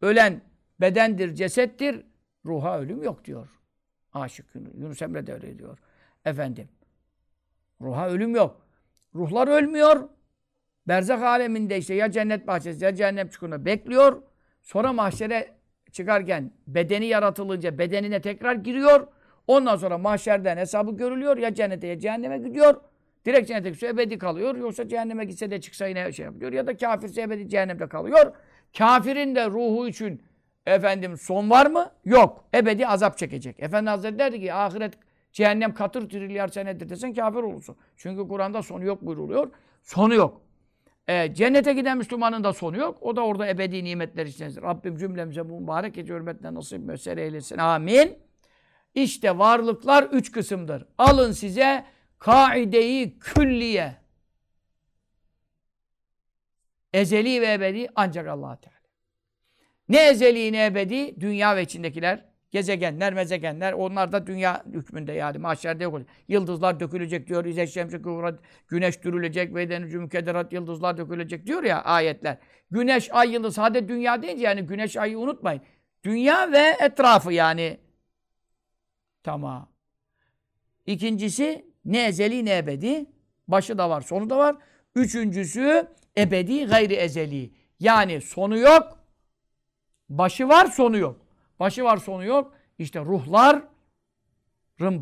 [SPEAKER 1] Ölen bedendir, cesettir. Ruha ölüm yok diyor. Aşık Yunus Emre de öyle diyor. Efendim. Ruha ölüm yok. Ruhlar ölmüyor. Berzak aleminde işte ya cennet bahçesi ya cehennem çukuruna bekliyor. Sonra mahşere çıkarken bedeni yaratılınca bedenine tekrar giriyor. Ondan sonra mahşerden hesabı görülüyor. Ya cennete ya cehenneme gidiyor. Direkt cennete gitse ebedi kalıyor. Yoksa cehenneme gitse de çıksa yine şey yapıyor. Ya da kafirse ebedi cehennemde kalıyor. Kafirin de ruhu için efendim son var mı? Yok. Ebedi azap çekecek. Efendi Hazretleri derdi ki ahiret cehennem katır trilyar senedir desen kafir olursun. Çünkü Kur'an'da sonu yok buyruluyor. Sonu yok. E, cennete giden Müslümanın da sonu yok. O da orada ebedi nimetler içindedir. Rabbim cümlemize bu mübarek gece hürmetine nasip mesele eylesin. Amin. İşte varlıklar üç kısımdır. Alın size kaideyi külliye. Ezeli ve ebedi ancak allah Teala. Ne ezeli ne ebedi? Dünya ve içindekiler. Gezegenler, mezegenler. Onlar da dünya hükmünde yani. Mahşerde yok. Yıldızlar dökülecek diyor. İze şemsi güneş dürülecek ve mükederat yıldızlar dökülecek diyor ya ayetler. Güneş, ay, yıldız. Hadi dünya deyince yani güneş, ayı unutmayın. Dünya ve etrafı yani. Tamam. İkincisi ne ezeli ne ebedi. Başı da var, sonu da var. Üçüncüsü ebedi gayri ezeli. Yani sonu yok. Başı var, sonu yok. Başı var, sonu yok. İşte ruhların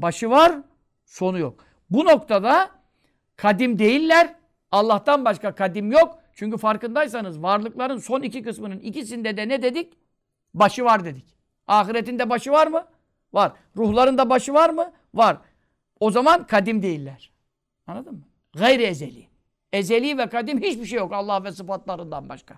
[SPEAKER 1] başı var, sonu yok. Bu noktada kadim değiller. Allah'tan başka kadim yok. Çünkü farkındaysanız varlıkların son iki kısmının ikisinde de ne dedik? Başı var dedik. Ahiretin de başı var mı? Var. Ruhların da başı var mı? Var. O zaman kadim değiller. Anladın mı? Gayri ezeli. Ezeli ve kadim hiçbir şey yok Allah ve sıfatlarından başka.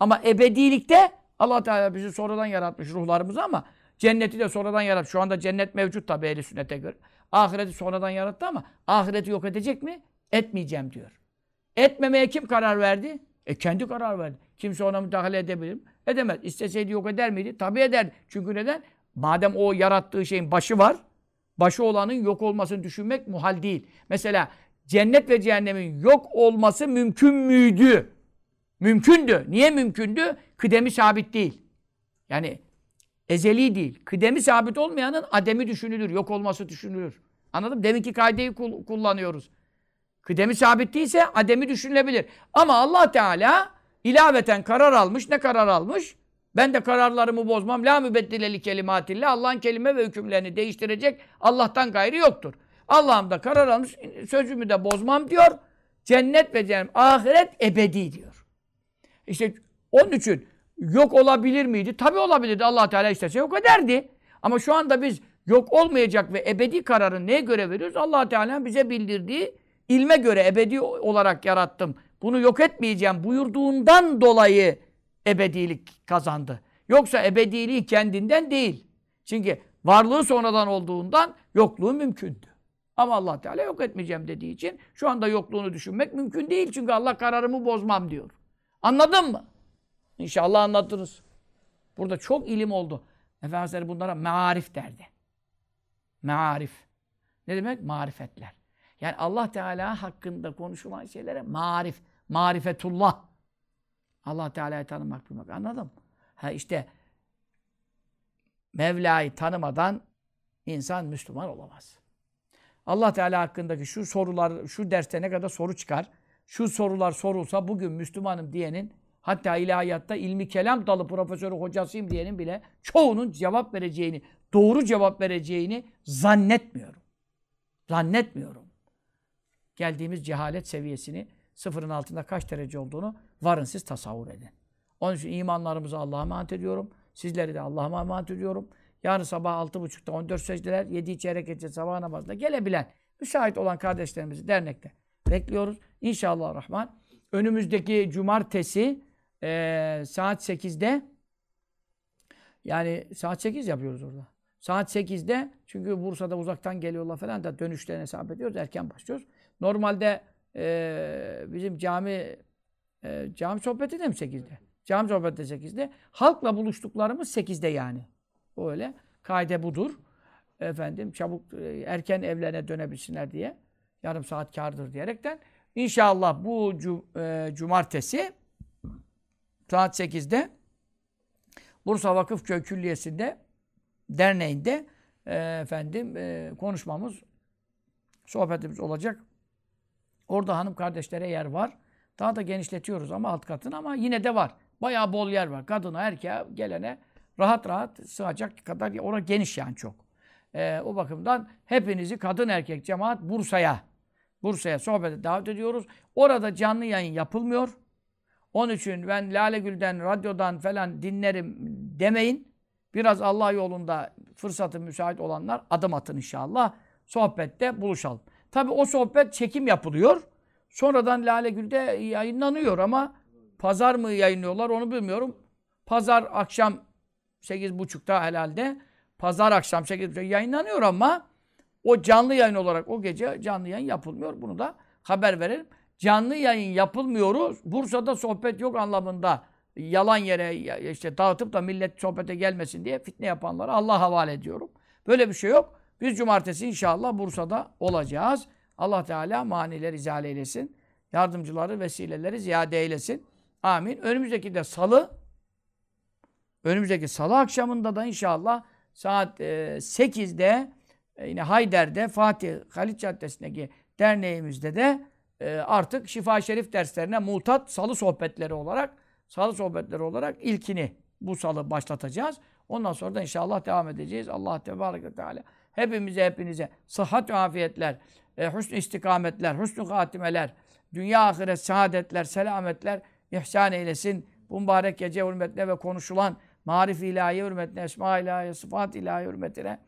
[SPEAKER 1] Ama ebedilikte Allah Teala bizi sonradan yaratmış ruhlarımızı ama cenneti de sonradan yarattı. Şu anda cennet mevcut tabi ehli sünnete göre. Ahireti sonradan yarattı ama ahireti yok edecek mi? Etmeyeceğim diyor. Etmemeye kim karar verdi? E kendi karar verdi. Kimse ona müdahale edebilir mi? Edemez. İsteseydi yok eder miydi? Tabi eder. Çünkü neden? Madem o yarattığı şeyin başı var, başı olanın yok olmasını düşünmek muhal değil. Mesela cennet ve cehennemin yok olması mümkün müydü? Mümkündü. Niye mümkündü? Kıdemi sabit değil. Yani ezeli değil. Kıdemi sabit olmayanın ademi düşünülür. Yok olması düşünülür. Anladın mı? Deminki kaideyi kullanıyoruz. Kıdemi sabit değilse ademi düşünülebilir. Ama Allah Teala ilaveten karar almış. Ne karar almış? Ben de kararlarımı bozmam. La mübeddileli kelimatillah. Allah'ın kelime ve hükümlerini değiştirecek Allah'tan gayrı yoktur. Allah'ım da karar almış. Sözümü de bozmam diyor. Cennet ve cennet, ahiret ebedi diyor. İşte onun için yok olabilir miydi? Tabii olabilirdi. Allah Teala istese yok ederdi. Ama şu anda biz yok olmayacak ve ebedi kararı neye göre veriyoruz? Allah Teala bize bildirdiği ilme göre ebedi olarak yarattım. Bunu yok etmeyeceğim buyurduğundan dolayı ebedilik kazandı. Yoksa ebediliği kendinden değil. Çünkü varlığı sonradan olduğundan yokluğu mümkündü. Ama Allah Teala yok etmeyeceğim dediği için şu anda yokluğunu düşünmek mümkün değil. Çünkü Allah kararımı bozmam diyor. Anladın mı? İnşallah anlatırız. Burada çok ilim oldu. Efendimiz bunlara mearif derdi. Mearif. Ne demek? Marifetler. Yani Allah Teala hakkında konuşulan şeylere marif. Marifetullah. Allah Teala'yı tanımak bilmek. Anladın mı? Ha işte Mevla'yı tanımadan insan Müslüman olamaz. Allah Teala hakkındaki şu sorular, şu derste ne kadar soru çıkar, şu sorular sorulsa bugün Müslümanım diyenin Hatta ilahiyatta ilmi kelam dalı profesörü hocasıyım diyenin bile çoğunun cevap vereceğini, doğru cevap vereceğini zannetmiyorum. Zannetmiyorum. Geldiğimiz cehalet seviyesini sıfırın altında kaç derece olduğunu varın siz tasavvur edin. Onun için imanlarımızı Allah'a emanet ediyorum. Sizleri de Allah'a emanet ediyorum. Yarın sabah 6.30'da 14 secdeler, 7 çeyrek gece sabah namazında gelebilen, müsait olan kardeşlerimizi dernekte bekliyoruz. İnşallah Rahman. Önümüzdeki cumartesi e, saat 8'de yani saat 8 yapıyoruz orada. Saat 8'de çünkü Bursa'da uzaktan geliyorlar falan da dönüşlerini hesap ediyoruz. Erken başlıyoruz. Normalde e, bizim cami e, cami sohbeti de mi 8'de? Cami sohbeti de 8'de. Halkla buluştuklarımız 8'de yani. Öyle. Kaide budur. Efendim çabuk e, erken evlerine dönebilsinler diye. Yarım saat kardır diyerekten. İnşallah bu e, cumartesi saat 8'de Bursa Vakıfköy Külliyesi'nde derneğinde e, efendim e, konuşmamız sohbetimiz olacak. Orada hanım kardeşlere yer var. Daha da genişletiyoruz ama alt katını ama yine de var. Bayağı bol yer var. Kadına, erkeğe, gelene rahat rahat sığacak kadar orada geniş yani çok. Ee, o bakımdan hepinizi kadın erkek cemaat Bursa'ya Bursa'ya sohbete davet ediyoruz. Orada canlı yayın yapılmıyor. Onun için ben Lale Gül'den, radyodan falan dinlerim demeyin. Biraz Allah yolunda fırsatı müsait olanlar adım atın inşallah. Sohbette buluşalım. Tabi o sohbet çekim yapılıyor. Sonradan Lale Gül'de yayınlanıyor ama pazar mı yayınlıyorlar onu bilmiyorum. Pazar akşam 8.30'da herhalde. Pazar akşam 8.30'da yayınlanıyor ama o canlı yayın olarak o gece canlı yayın yapılmıyor. Bunu da haber verelim. Canlı yayın yapılmıyor. Bursa'da sohbet yok anlamında yalan yere işte dağıtıp da millet sohbete gelmesin diye fitne yapanlara Allah havale ediyorum. Böyle bir şey yok. Biz cumartesi inşallah Bursa'da olacağız. Allah Teala manileri izale eylesin. Yardımcıları, vesileleri ziyade eylesin. Amin. Önümüzdeki de salı önümüzdeki salı akşamında da inşallah saat e, 8'de e, yine Hayder'de Fatih Halit Caddesi'ndeki derneğimizde de e, artık Şifa Şerif derslerine mutat salı sohbetleri olarak salı sohbetleri olarak ilkini bu salı başlatacağız. Ondan sonra da inşallah devam edeceğiz. Allah Teala hepimize hepinize sıhhat ve afiyetler, e, husn istikametler, husn hatimeler, dünya ahiret saadetler, selametler ihsan eylesin. Bu mübarek gece hürmetine ve konuşulan marif ilahi hürmetine, esma ilahi, sıfat ilahi hürmetine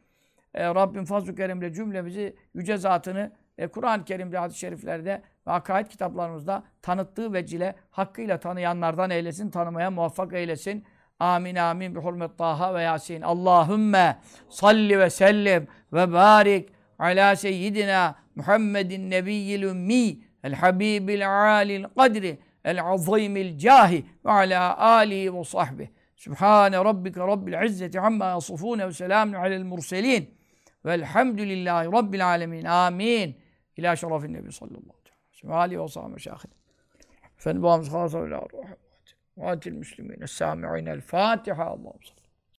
[SPEAKER 1] e, Rabbim fazl-ı kerimle cümlemizi yüce zatını e, Kur'an-ı Kerim'de, hadis-i şeriflerde ve akaid kitaplarımızda tanıttığı vecile hakkıyla tanıyanlardan eylesin, tanımaya muvaffak eylesin. Amin amin bi hurmet Taha ve Yasin. Allahümme salli ve sellim ve barik ala seyyidina Muhammedin nebiyyil ümmi el habibil alil kadri el azimil cahi ve ala alihi ve sahbihi. Sübhane rabbike rabbil izzeti amma yasufune ve selamun alel murselin. Velhamdülillahi rabbil alemin. Amin. İlâ şerefin nebi sallallahu aleyhi ve sellem. Ve aleyhi ve sahibi şahid. Efendim babamız hâzâ ve lâ ruhu. Ve atil müslümîne. Es-sâmi'ine. El-Fâtiha. Allah'ım sallallahu